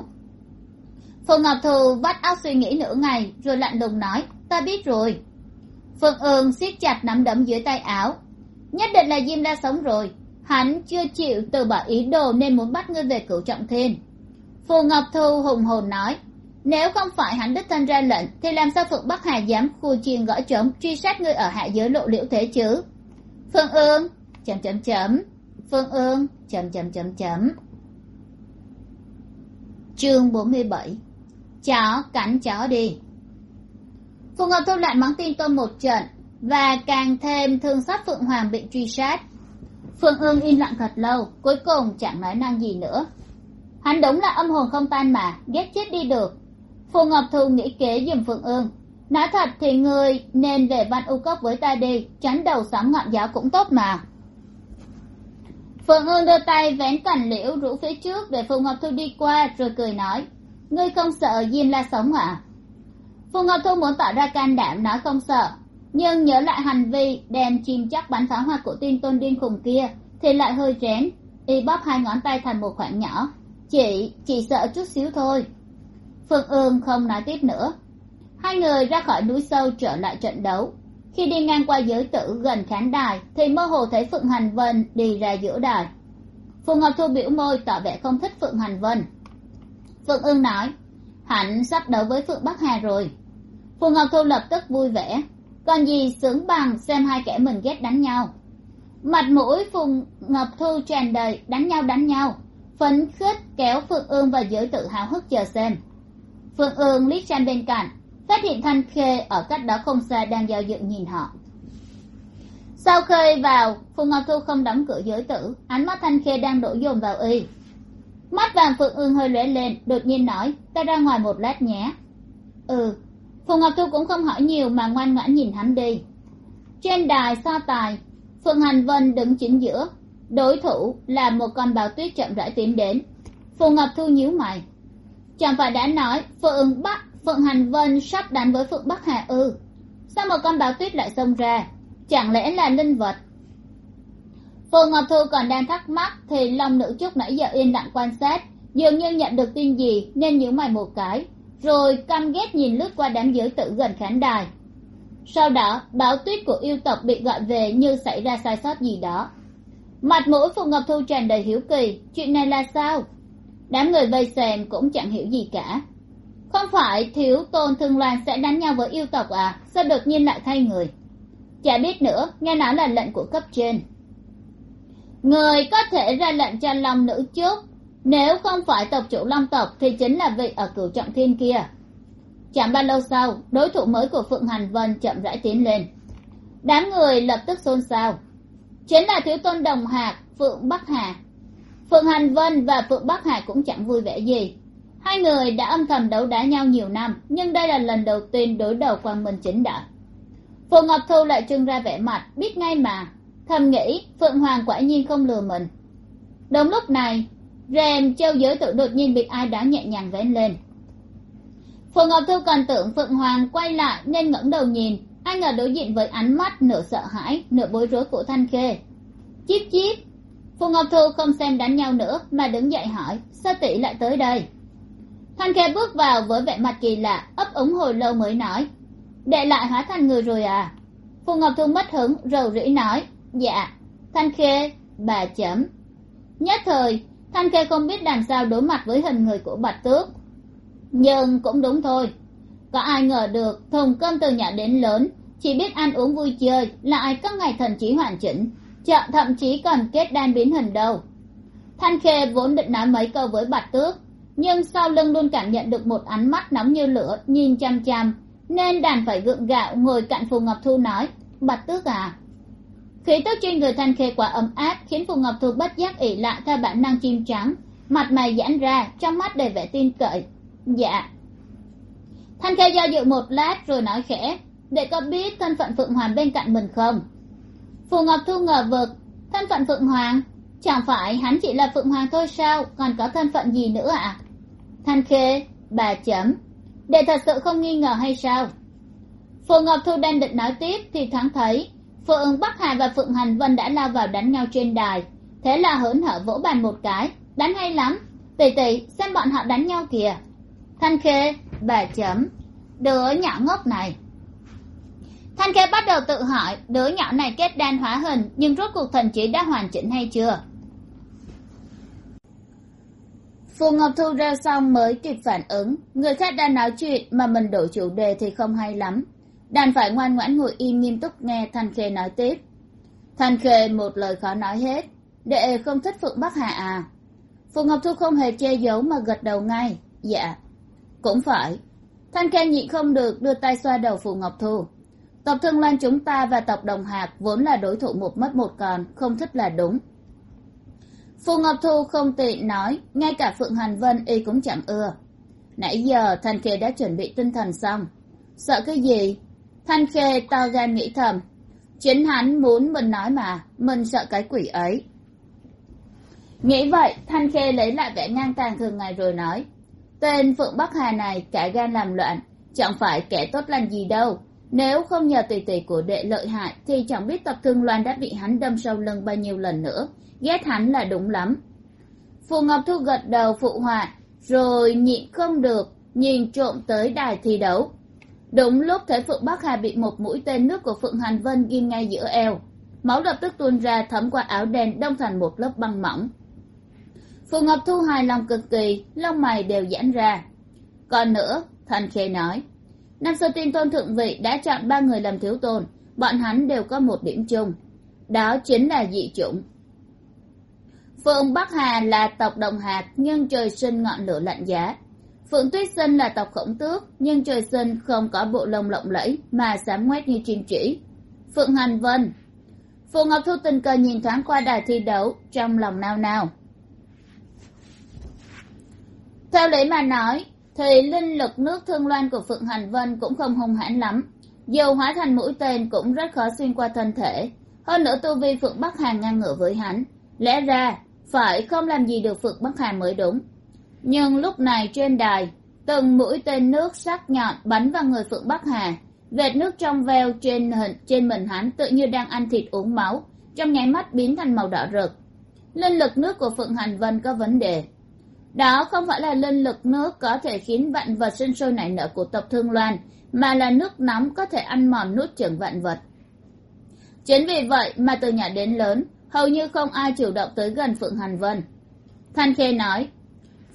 Phùng ngọc thù vắt óc suy nghĩ nửa ngày, rồi lạnh lùng nói, ta biết rồi. Phượng ương siết chặt nắm đấm dưới tay áo. Nhất định là diêm la sống rồi. Hắn chưa chịu từ bỏ ý đồ nên muốn bắt ngươi về cửu trọng thiên. Phù ngọc thu hùng hồn nói, nếu không phải hắn đích thân ra lệnh, thì làm sao phượng bắc hà dám khu chiên gõ trống truy sát ngươi ở hạ giới lộ liễu thế chứ? Phương ương. Chấm chấm chấm. Phương ương chấm chấm chấm chấm chương bốn mươi bảy. Chó cắn chó đi. Phù ngọc thu lại mắng tin tôi một trận và càng thêm thương xót phượng hoàng bị truy sát. Phương ương im lặng thật lâu, cuối cùng chẳng nói năng gì nữa. Hắn đúng là âm hồn không tan mà, ghét chết đi được. Phù ngọc thu nghĩ kế giùm phượng ương nói thật thì người nên về văn u cốc với ta đi tránh đầu sóng ngọn gió cũng tốt mà phượng hương đưa tay vén cành liễu rũ phía trước để phù ngọc thu đi qua rồi cười nói, ngươi không sợ diêm la sống à phù ngọc thu muốn tỏ ra can đảm nói không sợ, nhưng nhớ lại hành vi đem chim chắc bắn pháo hoa của tin tôn điên khùng kia thì lại hơi rén, y bóp hai ngón tay thành một khoảng nhỏ. Chị chỉ sợ chút xíu thôi. Phương ương không nói tiếp nữa. Hai người ra khỏi núi sâu trở lại trận đấu khi đi ngang qua giới tử gần khán đài, thì mơ hồ thấy phượng hành vân đi ra giữa đài. Phù ngọc thu biểu môi tỏ vẻ không thích phượng hành vân. Phượng ương nói hạnh sắp đấu với phượng bắc hà rồi. Phù ngọc thu lập tức vui vẻ, còn gì sướng bằng xem hai kẻ mình ghét đánh nhau. Mặt mũi phù ngọc thu tràn đầy đánh nhau đánh nhau, phấn khích kéo phượng ương và giới tử hào hức chờ xem. Phượng ương liếc sang bên cạnh phát hiện thanh khê ở cách đó không xa đang giao dự nhìn họ. Sau khi vào, phù ngọc thu không đóng cửa giới tử. Ánh mắt thanh khê đang đổ dồn vào y. Mắt vàng phượng ương hơi lóe lên, đột nhiên nói, ta ra ngoài một lát nhé. Ừ phù ngọc thu cũng không hỏi nhiều mà ngoan ngoãn nhìn hắn đi. Trên đài so tài, phượng hành vân đứng chính giữa. Đối thủ là một con bào tuyết chậm rãi tiến đến. Phù ngọc thu nhíu mày. Chẳng phải đã nói, phượng bắt phượng hành vân sắp đánh với phượng bắc hà ư. Sao một con báo tuyết lại xông ra? Chẳng lẽ là linh vật? Phượng ngọc thu còn đang thắc mắc thì long nữ trúc nãy giờ yên lặng quan sát, dường như nhận được tin gì nên nhíu mày một cái, rồi căm ghét nhìn lướt qua đám giới tử gần khán đài. Sau đó báo tuyết của yêu tộc bị gọi về như xảy ra sai sót gì đó. Mặt mũi phù ngọc thu tràn đầy hiếu kỳ, chuyện này là sao? Đám người vây xem cũng chẳng hiểu gì cả không phải thiếu tôn thương loan sẽ đánh nhau với yêu tộc à? Sao đột nhiên lại thay người? Chả biết nữa, nghe nói là lệnh của cấp trên. Người có thể ra lệnh cho long nữ trước. Nếu không phải tộc chủ long tộc thì chính là vị ở cửu trọng thiên kia. Chẳng bao lâu sau, đối thủ mới của phượng hành vân chậm rãi tiến lên. Đám người lập tức xôn xao. Chính là thiếu tôn đồng hạc, phượng bắc hà. Phượng hành vân và phượng bắc hà cũng chẳng vui vẻ gì hai người đã âm thầm đấu đá nhau nhiều năm, nhưng đây là lần đầu tiên đối đầu quang minh chính đại. Phù ngọc thu lại trưng ra vẻ mặt, biết ngay mà. Thầm nghĩ, phượng hoàng quả nhiên không lừa mình. Đúng lúc này, rèm châu giới tự đột nhiên bị ai đó nhẹ nhàng vén lên. Phù ngọc thu còn tưởng phượng hoàng quay lại nên ngẩng đầu nhìn, ai ngờ đối diện với ánh mắt nửa sợ hãi, nửa bối rối của thanh khê. Chíp chíp, phù ngọc thu không xem đánh nhau nữa mà đứng dậy hỏi, sao tỷ lại tới đây? Thanh khe bước vào với vẻ mặt kỳ lạ, ấp úng hồi lâu mới nói đệ lại hóa thành người rồi à? Phù ngọc thu mất hứng, rầu rĩ nói dạ. Thanh khê bà chấm. Nhất thời, thanh khê không biết làm sao đối mặt với hình người của bạch tước. Nhưng cũng đúng thôi. Có ai ngờ được thùng cơm từ nhỏ đến lớn, chỉ biết ăn uống vui chơi lại các ngày thần trí hoàn chỉnh chợ thậm chí còn kết đan biến hình đâu. Thanh khê vốn định nói mấy câu với bạch tước nhưng sau lưng luôn cảm nhận được một ánh mắt nóng như lửa, nhìn chăm chăm nên đàn phải gượng gạo ngồi cạnh phù ngọc thu nói, bạch tước à. Khí tức trên người thanh khê quá ấm áp khiến phù ngọc thu bất giác ỉ lại theo bản năng chim trắng, mặt mày giãn ra, trong mắt đầy vẻ tin cậy. Dạ. Thanh khê do dự một lát rồi nói khẽ, để có biết thân phận phượng hoàng bên cạnh mình không? Phù ngọc thu ngờ vực, thân phận phượng hoàng? Chẳng phải hắn chỉ là phượng hoàng thôi sao? Còn có thân phận gì nữa ạ à? Thanh khê, bà chấm để thật sự không nghi ngờ hay sao? Phù ngọc thu đang định nói tiếp thì thoáng thấy, phượng bắc hà và phượng hành vân đã lao vào đánh nhau trên đài. Thế là hớn hở vỗ bàn một cái, đánh hay lắm. Tỉ tỉ xem bọn họ đánh nhau kìa. Thanh khê, bà chấm đứa nhỏ ngốc này. Thanh khê bắt đầu tự hỏi, đứa nhỏ này kết đan hóa hình, nhưng rốt cuộc thần trí đã hoàn chỉnh hay chưa? Phù ngọc thu ra xong mới kịp phản ứng. Người khác đang nói chuyện mà mình đổi chủ đề thì không hay lắm. Đàn phải ngoan ngoãn ngồi im nghiêm túc nghe thanh khê nói tiếp. Thanh khê một lời khó nói hết. Đệ không thích phượng bắc hà à? Phù ngọc thu không hề che giấu mà gật đầu ngay. Dạ cũng phải. Thanh khê nhịn không được đưa tay xoa đầu phù ngọc thu. Tộc thương loan chúng ta và tộc đồng hạc vốn là đối thủ một mất một còn, không thích là đúng phù ngọc thu không tiện nói, ngay cả phượng hành vân y cũng chẳng ưa. Nãy giờ thanh khê đã chuẩn bị tinh thần xong. Sợ cái gì? Thanh khê to gan nghĩ thầm. Chính hắn muốn mình nói mà, mình sợ cái quỷ ấy. Nghĩ vậy, thanh khê lấy lại vẻ ngang tàn thường ngày rồi nói, tên phượng bắc hà này cả gan làm loạn, chẳng phải kẻ tốt lành gì đâu. Nếu không nhờ tỷ tỷ của đệ lợi hại thì chẳng biết tập thương loan đã bị hắn đâm sâu lưng bao nhiêu lần nữa ghét hắn là đúng lắm. Phù ngọc thu gật đầu phụ họa, rồi nhịn không được, nhìn trộm tới đài thi đấu. Đúng lúc thấy phượng bắc hà bị một mũi tên nước của phượng hàn vân ghim ngay giữa eo, máu lập tức tuôn ra thấm qua áo đen đông thành một lớp băng mỏng. Phù ngọc thu hài lòng cực kỳ, lông mày đều giãn ra. Còn nữa thần khê nói, năm xưa tiên tôn thượng vị đã chọn ba người làm thiếu tôn, bọn hắn đều có một điểm chung, đó chính là dị chủng phượng bắc hà là tộc đồng hạt nhưng trời sinh ngọn lửa lạnh giá. Phượng tuyết sinh là tộc khổng tước, nhưng trời sinh không có bộ lông lộng lẫy mà xám ngoét như chim chỉ. Phượng hành vân. Phù ngọc thu tình cờ nhìn thoáng qua đài thi đấu, trong lòng nao nao. Theo lý mà nói, thì linh lực nước thương loan của phượng hành vân cũng không hung hãn lắm. Dù hóa thành mũi tên cũng rất khó xuyên qua thân thể. Hơn nữa tu vi phượng bắc hà ngang ngửa với hắn. Lẽ ra phải không làm gì được phượng bắc hà mới đúng. Nhưng lúc này trên đài, từng mũi tên nước sắc nhọn bắn vào người phượng bắc hà. Vệt nước trong veo trên hình, trên mình hắn tự như đang ăn thịt uống máu, trong nháy mắt biến thành màu đỏ rực. Linh lực nước của phượng hành vân có vấn đề. Đó không phải là linh lực nước có thể khiến vạn vật sinh sôi nảy nở của tộc thương loan, mà là nước nóng có thể ăn mòn nuốt chửng vạn vật. Chính vì vậy mà từ nhỏ đến lớn hầu như không ai chủ động tới gần phượng hàn vân. Thanh khê nói,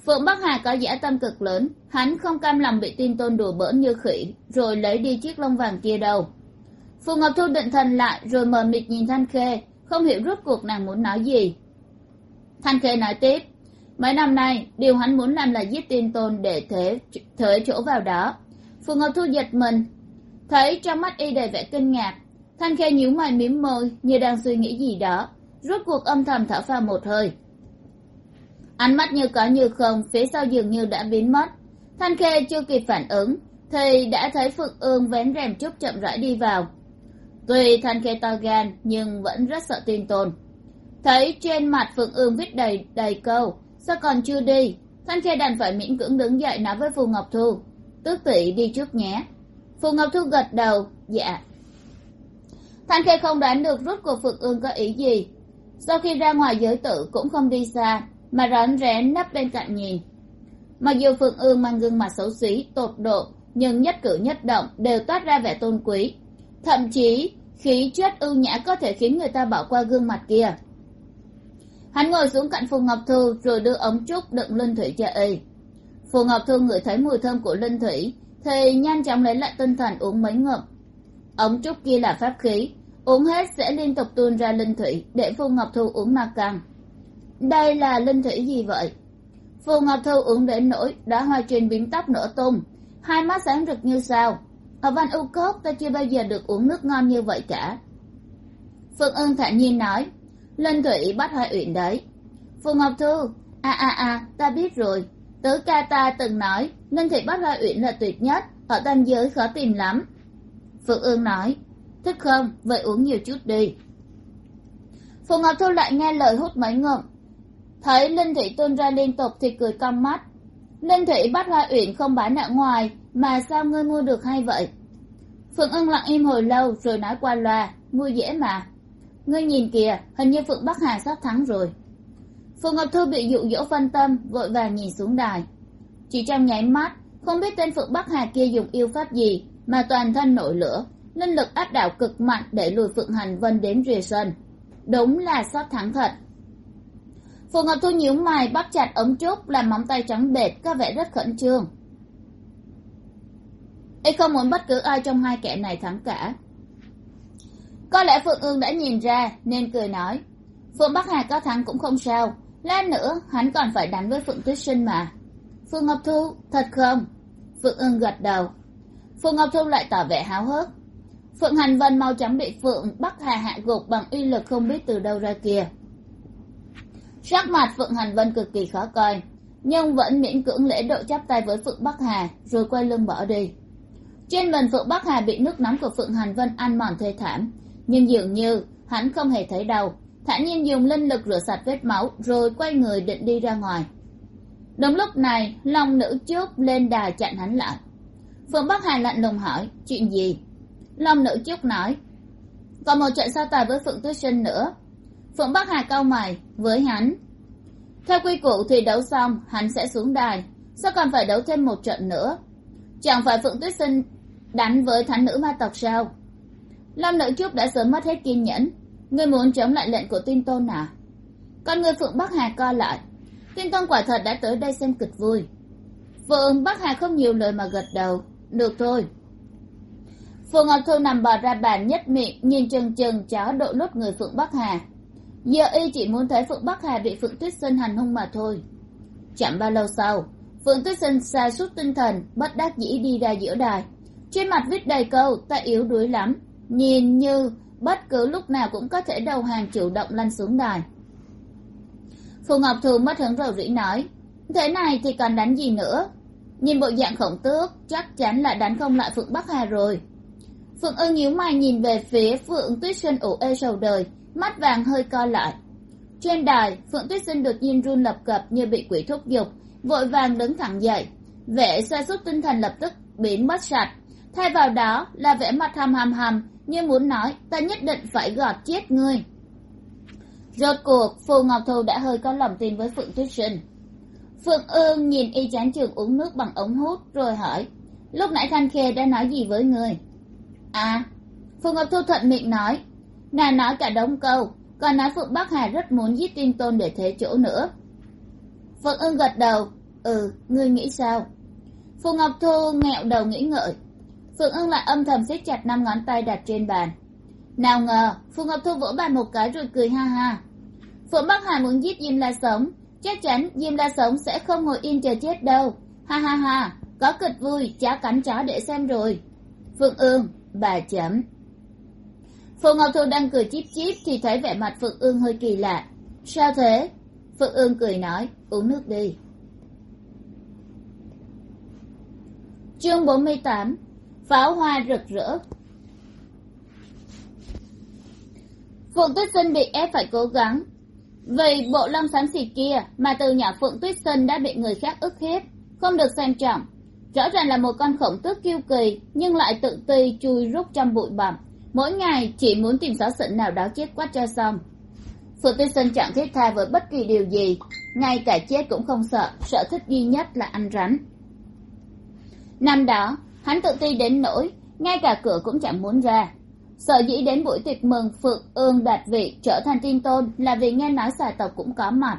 phượng bắc hà có dã tâm cực lớn, hắn không cam lòng bị tin tôn đùa bỡn như khỉ, rồi lấy đi chiếc lông vàng kia đâu. Phù ngọc thu định thần lại, rồi mờ mịt nhìn thanh khê, không hiểu rốt cuộc nàng muốn nói gì. Thanh khê nói tiếp, mấy năm nay, điều hắn muốn làm là giết tin tôn để thế thế chỗ vào đó. Phù ngọc thu giật mình, thấy trong mắt y đầy vẻ kinh ngạc. Thanh khê nhíu mày mím môi, như đang suy nghĩ gì đó rốt cuộc âm thầm thở phào một hơi. Ánh mắt như có như không, phía sau dường như đã biến mất. Thanh khê chưa kịp phản ứng, thì đã thấy phượng ương vén rèm chút chậm rãi đi vào. Tuy thanh khê to gan, nhưng vẫn rất sợ tin tồn. thấy trên mặt phượng ương viết đầy đầy câu, sao còn chưa đi? Thanh khê đành phải miễn cưỡng đứng dậy nói với phù ngọc thu. Tước tỷ đi trước nhé. Phù ngọc thu gật đầu dạ. Thanh khê không đoán được rút cuộc phượng ương có ý gì sau khi ra ngoài giới tử cũng không đi xa, mà rón rén nấp bên cạnh nhìn. Mặc dù phượng ương mang gương mặt xấu xí, tột độ, nhưng nhất cử nhất động đều toát ra vẻ tôn quý. Thậm chí, khí chất ưu nhã có thể khiến người ta bỏ qua gương mặt kia. Hắn ngồi xuống cạnh phù ngọc thu rồi đưa ống trúc đựng linh thủy cho y. Phù ngọc thu ngửi thấy mùi thơm của linh thủy, thì nhanh chóng lấy lại tinh thần uống mấy ngụm. Ống trúc kia là pháp khí uống hết sẽ liên tục tuôn ra linh thủy để phù ngọc thu uống ma càng. đây là linh thủy gì vậy? Phù ngọc thu uống đến nỗi đã hoa trên bím tóc nở tung. Hai mắt sáng rực như sao. Ở văn u cốc ta chưa bao giờ được uống nước ngon như vậy cả. Phượng ương thản nhiên nói, linh thủy bắt hoa uyển đấy. Phù ngọc thu à à à ta biết rồi. Tứ ca ta từng nói, linh thủy bắt hoa uyển là tuyệt nhất, ở tam giới khó tìm lắm. Phượng ương nói thích không? Vậy uống nhiều chút đi. Phù ngọc thu lại nghe lời hút mấy ngụm. Thấy linh thủy tuôn ra liên tục thì cười cong mắt. Linh thủy bắt hoa uyển không bán ở ngoài, mà sao ngươi mua được hay vậy? Phượng ưng lặng im hồi lâu rồi nói qua loa, mua dễ mà. Ngươi nhìn kìa, hình như phượng bắc hà sắp thắng rồi. Phượng ngọc thư bị dụ dỗ phân tâm, vội vàng nhìn xuống đài. Chỉ trong nháy mắt, không biết tên phượng bắc hà kia dùng yêu pháp gì, mà toàn thân nổi lửa linh lực áp đảo cực mạnh để lùi phượng hành vân đến rìa sân. Đúng là sắp thắng thật. Phù ngọc thu nhíu mày bắp chặt ống trúc, làm móng tay trắng bệt, có vẻ rất khẩn trương. Y không muốn bất cứ ai trong hai kẻ này thắng cả. Có lẽ phượng ương đã nhìn ra, nên cười nói. Phượng bắc hà có thắng cũng không sao. Lát nữa, hắn còn phải đánh với phượng tuyết sinh mà. Phượng ngọc thu, thật không? Phượng ương gật đầu. Phượng ngọc thu lại tỏ vẻ háo hức phượng hành vân mau chóng bị phượng bắc hà hạ gục bằng uy lực không biết từ đâu ra kia sắc mặt phượng hành vân cực kỳ khó coi, nhưng vẫn miễn cưỡng lễ độ chắp tay với phượng bắc hà, rồi quay lưng bỏ đi. Trên mình phượng bắc hà bị nước nóng của phượng hành vân ăn mòn thê thảm, nhưng dường như hắn không hề thấy đau. Thản nhiên dùng linh lực rửa sạch vết máu, rồi quay người định đi ra ngoài. Đúng lúc này, long nữ trước lên đà chặn hắn lại. Phượng bắc hà lạnh lùng hỏi, chuyện gì? Long nữ chúc nói. Còn một trận so tài với phượng tuyết sinh nữa. Phượng bắc hà cau mày với hắn. Theo quy củ thì đấu xong, hắn sẽ xuống đài sao còn phải đấu thêm một trận nữa. Chẳng phải phượng tuyết sinh đánh với thánh nữ ma tộc sao? Lâm nữ trúc đã sớm mất hết kiên nhẫn. Ngươi muốn chống lại lệnh của tin tôn à? Con người phượng bắc hà co lại. Tin tôn quả thật đã tới đây xem kịch vui. Phượng bắc hà không nhiều lời mà gật đầu. Được thôi phượng ngọc thu nằm bò ra bàn nhất miệng, nhìn chừng chừng chó độ lút người phượng bắc hà. Giờ y chỉ muốn thấy phượng bắc hà bị phượng tuyết sinh hành hung mà thôi. Chẳng bao lâu sau, phượng tuyết sinh xa suốt tinh thần, bất đắc dĩ đi ra giữa đài. Trên mặt viết đầy câu, ta yếu đuối lắm. Nhìn như bất cứ lúc nào cũng có thể đầu hàng chủ động lăn xuống đài. Phù ngọc Thu mất hứng rầu rĩ nói, thế này thì còn đánh gì nữa? Nhìn bộ dạng khổng tước, chắc chắn là đánh không lại phượng bắc hà rồi phượng ưng nhíu mày nhìn về phía phượng tuyết sinh ủ ê sầu đời, mắt vàng hơi co lại. Trên đài, phượng tuyết sinh đột nhiên run lập cập như bị quỷ thúc giục, vội vàng đứng thẳng dậy. Vẻ xa sút tinh thần lập tức biến mất sạch. Thay vào đó là vẻ mặt hầm hầm hầm như muốn nói, ta nhất định phải gọt chết ngươi. Rốt cuộc, phù ngọc Thu đã hơi có lòng tin với phượng tuyết sinh phượng ương nhìn y chán trường uống nước bằng ống hút, rồi hỏi, lúc nãy thanh khê đã nói gì với ngươi? À phù ngọc thu thuận miệng nói nàng nói cả đống câu, còn nói phượng bắc hà rất muốn giết tin tôn để thế chỗ nữa. Phượng ưng gật đầu ừ ngươi nghĩ sao? Phù ngọc thu nghẹo đầu nghĩ ngợi. Phượng ưng lại âm thầm siết chặt năm ngón tay đặt trên bàn. Nào ngờ phù ngọc thu vỗ bàn một cái rồi cười ha ha. Phượng bắc hà muốn giết diêm la sống, chắc chắn diêm la sống sẽ không ngồi yên chờ chết đâu. Ha ha ha, có kịch vui chó cắn chó để xem rồi. Phượng ương bà chấm phù ngọc thu đang cười chíp chíp thì thấy vẻ mặt phượng ương hơi kỳ lạ. Sao thế? Phượng ương cười nói, uống nước đi. Chương bốn mươi tám, pháo hoa rực rỡ. Phượng tuyết sinh bị ép phải cố gắng. Vì bộ lông xám xịt kia mà từ nhỏ phượng tuyết sinh đã bị người khác ức hiếp, không được xem trọng rõ ràng là một con khổng tước kiêu kỳ, nhưng lại tự ti chui rút trong bụi bặm. Mỗi ngày chỉ muốn tìm xó xỉnh nào đó chết quát cho xong. Phượng tuyết sinh chẳng thiết tha với bất kỳ điều gì. Ngay cả chết cũng không sợ sợ thích duy nhất là ăn rắn. Năm đó, hắn tự ti đến nỗi, ngay cả cửa cũng chẳng muốn ra. Sở dĩ đến buổi tiệc mừng phượng ương đạt vị trở thành tin tôn là vì nghe nói xà tộc cũng có mặt.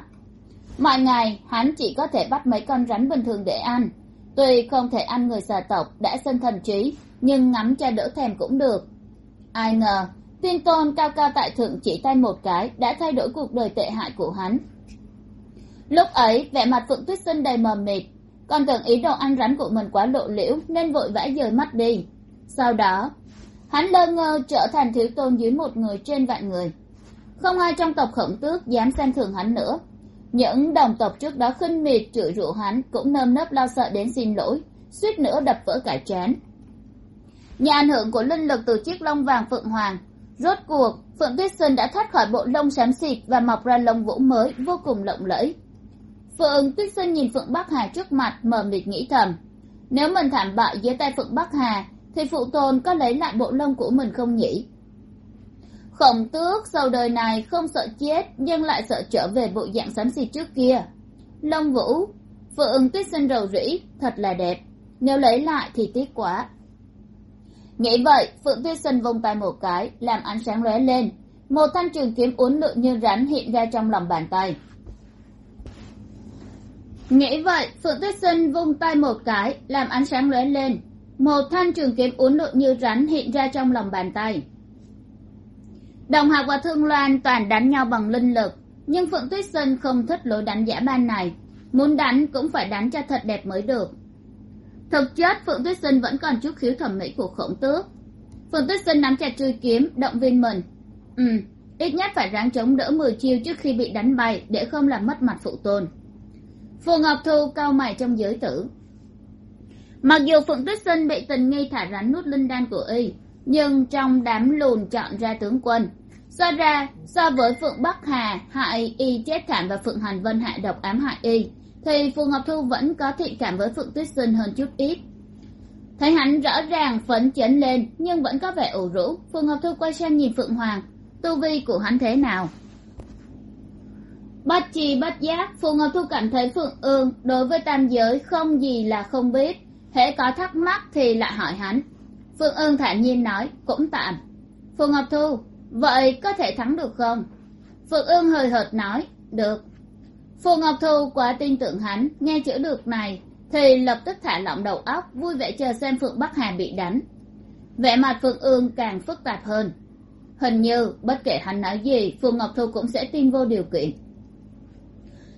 Mọi ngày, hắn chỉ có thể bắt mấy con rắn bình thường để ăn tuy không thể ăn người xà tộc đã sinh thần trí, nhưng ngắm cho đỡ thèm cũng được. Ai ngờ tiên tôn cao cao tại thượng chỉ tay một cái đã thay đổi cuộc đời tệ hại của hắn. Lúc ấy, vẻ mặt phượng tuyết sinh đầy mờ mịt, còn tưởng ý đồ ăn rắn của mình quá lộ liễu nên vội vã rời mắt đi. Sau đó, hắn lơ ngơ trở thành thiếu tôn dưới một người trên vạn người. Không ai trong tộc khổng tước dám xem thường hắn nữa những đồng tộc trước đó khinh miệt chửi rủa hắn cũng nơm nớp lo sợ đến xin lỗi, suýt nữa đập vỡ cải trán nhờ ảnh hưởng của linh lực từ chiếc lông vàng phượng hoàng, rốt cuộc, phượng tuyết sơn đã thoát khỏi bộ lông xám xịt và mọc ra lông vũ mới vô cùng lộng lẫy. Phượng tuyết sinh nhìn phượng bắc hà trước mặt, mờ mịt nghĩ thầm, nếu mình thảm bại dưới tay phượng bắc hà, thì phụ tôn có lấy lại bộ lông của mình không nhỉ? Khổng tước sau đời này không sợ chết, nhưng lại sợ trở về bộ dạng xám xịt trước kia. Lông vũ phượng tuyết sinh rầu rĩ, thật là đẹp. Nếu lấy lại thì tiếc quá. Nghĩ vậy phượng tuyết sinh vung tay một cái, làm ánh sáng lóe lên. Một thanh trường kiếm uốn lượn như rắn hiện ra trong lòng bàn tay. Nghĩ vậy phượng tuyết sinh vung tay một cái, làm ánh sáng lóe lên. Một thanh trường kiếm uốn lượn như rắn hiện ra trong lòng bàn tay đồng học và thương loan toàn đánh nhau bằng linh lực, nhưng phượng tuyết sơn không thích lối đánh giả ban này. Muốn đánh cũng phải đánh cho thật đẹp mới được. Thực chất, phượng tuyết sinh vẫn còn chút khiếu thẩm mỹ của khổng tước. Phượng tuyết sinh nắm chặt chui kiếm, động viên mình. Ừ ít nhất phải ráng chống đỡ mười chiêu trước khi bị đánh bay để không làm mất mặt phụ tôn. Phù ngọc thu cau mày trong giới tử. Mặc dù phượng tuyết sinh bị tình nghi thả rắn nút linh đan của y nhưng trong đám lùn chọn ra tướng quân. So ra, so với phượng bắc hà hại y chết thảm và phượng hành vân hạ độc ám hại y, thì phù ngọc thu vẫn có thiện cảm với phượng tuyết sinh hơn chút ít. Thấy hắn rõ ràng phấn chấn lên, nhưng vẫn có vẻ ủ rũ. Phù ngọc thu quay sang nhìn phượng hoàng. Tu vi của hắn thế nào? Bất chi bất giác phù ngọc thu cảm thấy phượng ương đối với tam giới không gì là không biết. Hễ có thắc mắc thì lại hỏi hắn phượng ương thản nhiên nói, cũng tạm. Phù ngọc thu, vậy có thể thắng được không? Phượng ương hời hợt nói, được. Phù ngọc thu quá tin tưởng hắn, nghe chữ được này, thì lập tức thả lỏng đầu óc, vui vẻ chờ xem phượng bắc hà bị đánh. Vẻ mặt phượng ương càng phức tạp hơn. Hình như, bất kể hắn nói gì, phù ngọc thu cũng sẽ tin vô điều kiện.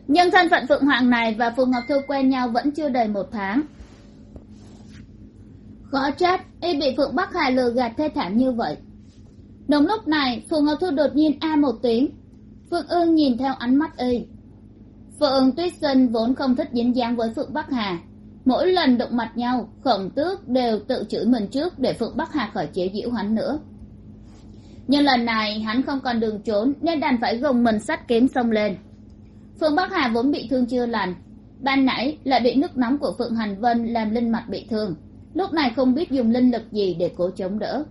Nhưng thân phận phượng hoàng này và phù ngọc thu quen nhau vẫn chưa đầy một tháng khó trách y bị phượng bắc hà lừa gạt thê thảm như vậy. Đúng lúc này, Phượng ngọc thu đột nhiên a một tiếng. Phượng ương nhìn theo ánh mắt y. Phượng tuyết sinh vốn không thích dính dáng với phượng bắc hà. Mỗi lần đụng mặt nhau, khổng tước đều tự chửi mình trước để phượng bắc hà khỏi chế giễu hắn nữa. Nhưng lần này, hắn không còn đường trốn, nên đành phải gồng mình sắt kiếm xông lên. Phượng bắc hà vốn bị thương chưa lành. Ban nãy, lại bị nước nóng của phượng hành vân làm linh mặt bị thương lúc này không biết dùng linh lực gì để cố chống đỡ.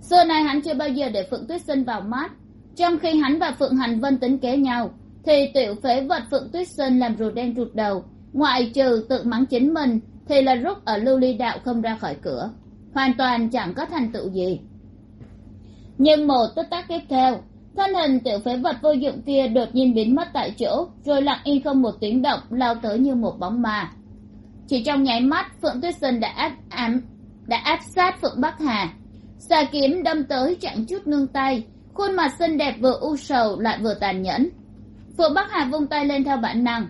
Xưa nay hắn chưa bao giờ để phượng tuyết sinh vào mắt. Trong khi hắn và phượng hành vân tính kế nhau, thì tiểu phế vật phượng tuyết sinh làm rùa đen rụt đầu. Ngoại trừ tự mắng chính mình, thì là rút ở lưu ly đạo không ra khỏi cửa. Hoàn toàn chẳng có thành tựu gì. Nhưng một tích tắc tiếp theo, thân hình tiểu phế vật vô dụng kia đột nhiên biến mất tại chỗ, rồi lặng yên không một tiếng động, lao tới như một bóng ma chỉ trong nháy mắt, phượng tuyết sinh đã áp ám, đã áp sát phượng bắc hà. Xà kiếm đâm tới chẳng chút nương tay, khuôn mặt xinh đẹp vừa u sầu lại vừa tàn nhẫn. Phượng bắc hà vung tay lên theo bản năng.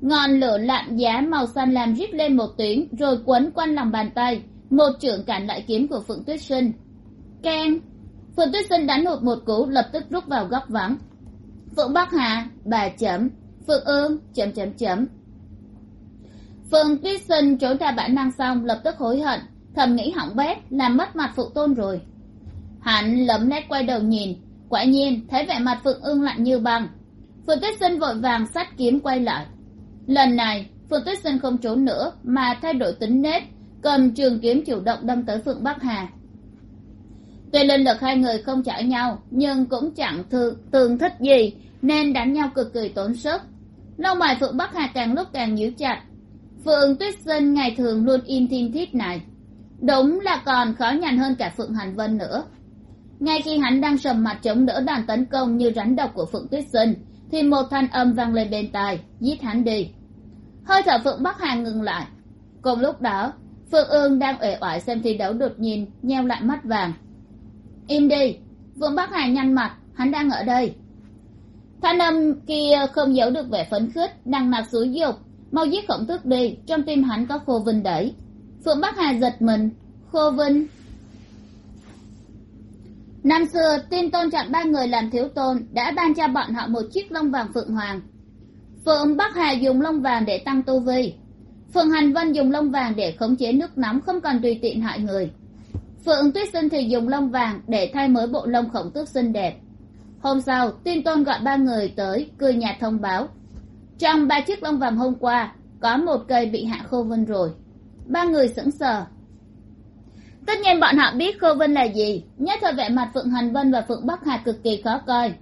Ngọn lửa lạm giá màu xanh làm rít lên một tiếng, rồi quấn quanh lòng bàn tay, một trưởng cản lại kiếm của phượng tuyết sinh keng! Phượng tuyết sinh đánh hụt một cú, lập tức rút vào góc vắng. Phượng bắc hà, bà chấm. Phượng ương, chấm chấm chấm phượng tuyết sinh trốn ra bản năng xong lập tức hối hận thầm nghĩ hỏng bét làm mất mặt phụ tôn rồi. Hắn lấm nét quay đầu nhìn quả nhiên thấy vẻ mặt phượng ương lạnh như băng. Phượng tuyết sinh vội vàng sát kiếm quay lại. Lần này phượng tuyết sinh không trốn nữa mà thay đổi tính nết cầm trường kiếm chủ động đâm tới phượng bắc hà. Tuy linh lực hai người không chở nhau nhưng cũng chẳng thư, tương thích gì nên đánh nhau cực kỳ tốn sức. Lông mày phượng bắc hà càng lúc càng nhíu chặt phượng tuyết sinh ngày thường luôn im thiên thiết này. Đúng là còn khó nhằn hơn cả phượng hành vân nữa. Ngay khi hắn đang sầm mặt chống đỡ đòn tấn công như rắn độc của phượng tuyết sinh thì một thanh âm vang lên bên tai, giết hắn đi. Hơi thở phượng bắc hà ngừng lại. Cùng lúc đó, phượng ương đang uể oải xem thi đấu đột nhiên, nheo lại mắt vàng. Im đi. Phượng bắc hà nhăn mặt, hắn đang ở đây. Thanh âm kia không giấu được vẻ phấn khích, đang mặt xúi dục mau giết khổng tước đi, trong tim hắn có khô vinh đẩy. Phượng bắc hà giật mình. Khô vinh năm xưa tin tôn chọn ba người làm thiếu tôn, đã ban cho bọn họ một chiếc lông vàng phượng hoàng. Phượng bắc hà dùng lông vàng để tăng tu vi. Phượng hành vân dùng lông vàng để khống chế nước nóng, không còn tùy tiện hại người. Phượng tuyết sinh thì dùng lông vàng để thay mới bộ lông khổng tước xinh đẹp. Hôm sau tin tôn gọi ba người tới, cười nhạt thông báo trong ba chiếc lông vàng hôm qua, có một cây bị hạ khô vân rồi. Ba người sững sờ. Tất nhiên bọn họ biết khô vân là gì, nhất thời vẻ mặt phượng hành vân và phượng bắc hà cực kỳ khó coi.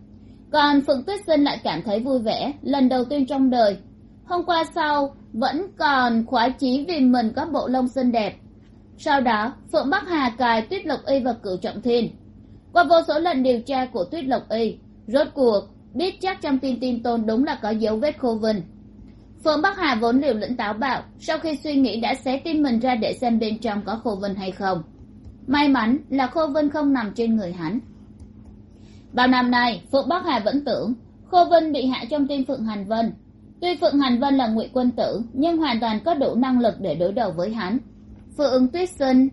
Còn phượng tuyết sinh lại cảm thấy vui vẻ, lần đầu tiên trong đời. Hôm qua sau, vẫn còn khoái chí vì mình có bộ lông xinh đẹp. Sau đó, phượng bắc hà cài tuyết lộc y và cửu trọng thiên. Qua vô số lần điều tra của tuyết lộc y, rốt cuộc biết chắc trong tin tin tôn đúng là có dấu vết khô vinh phượng bắc hà vốn liều lĩnh táo bạo, sau khi suy nghĩ đã xé tim mình ra để xem bên trong có khô vinh hay không. May mắn là khô vinh không nằm trên người hắn. Bao năm nay, phượng bắc hà vẫn tưởng, khô vinh bị hạ trong tim phượng hành vân. Tuy phượng hành vân là ngụy quân tử, nhưng hoàn toàn có đủ năng lực để đối đầu với hắn. Phượng tuyết sinh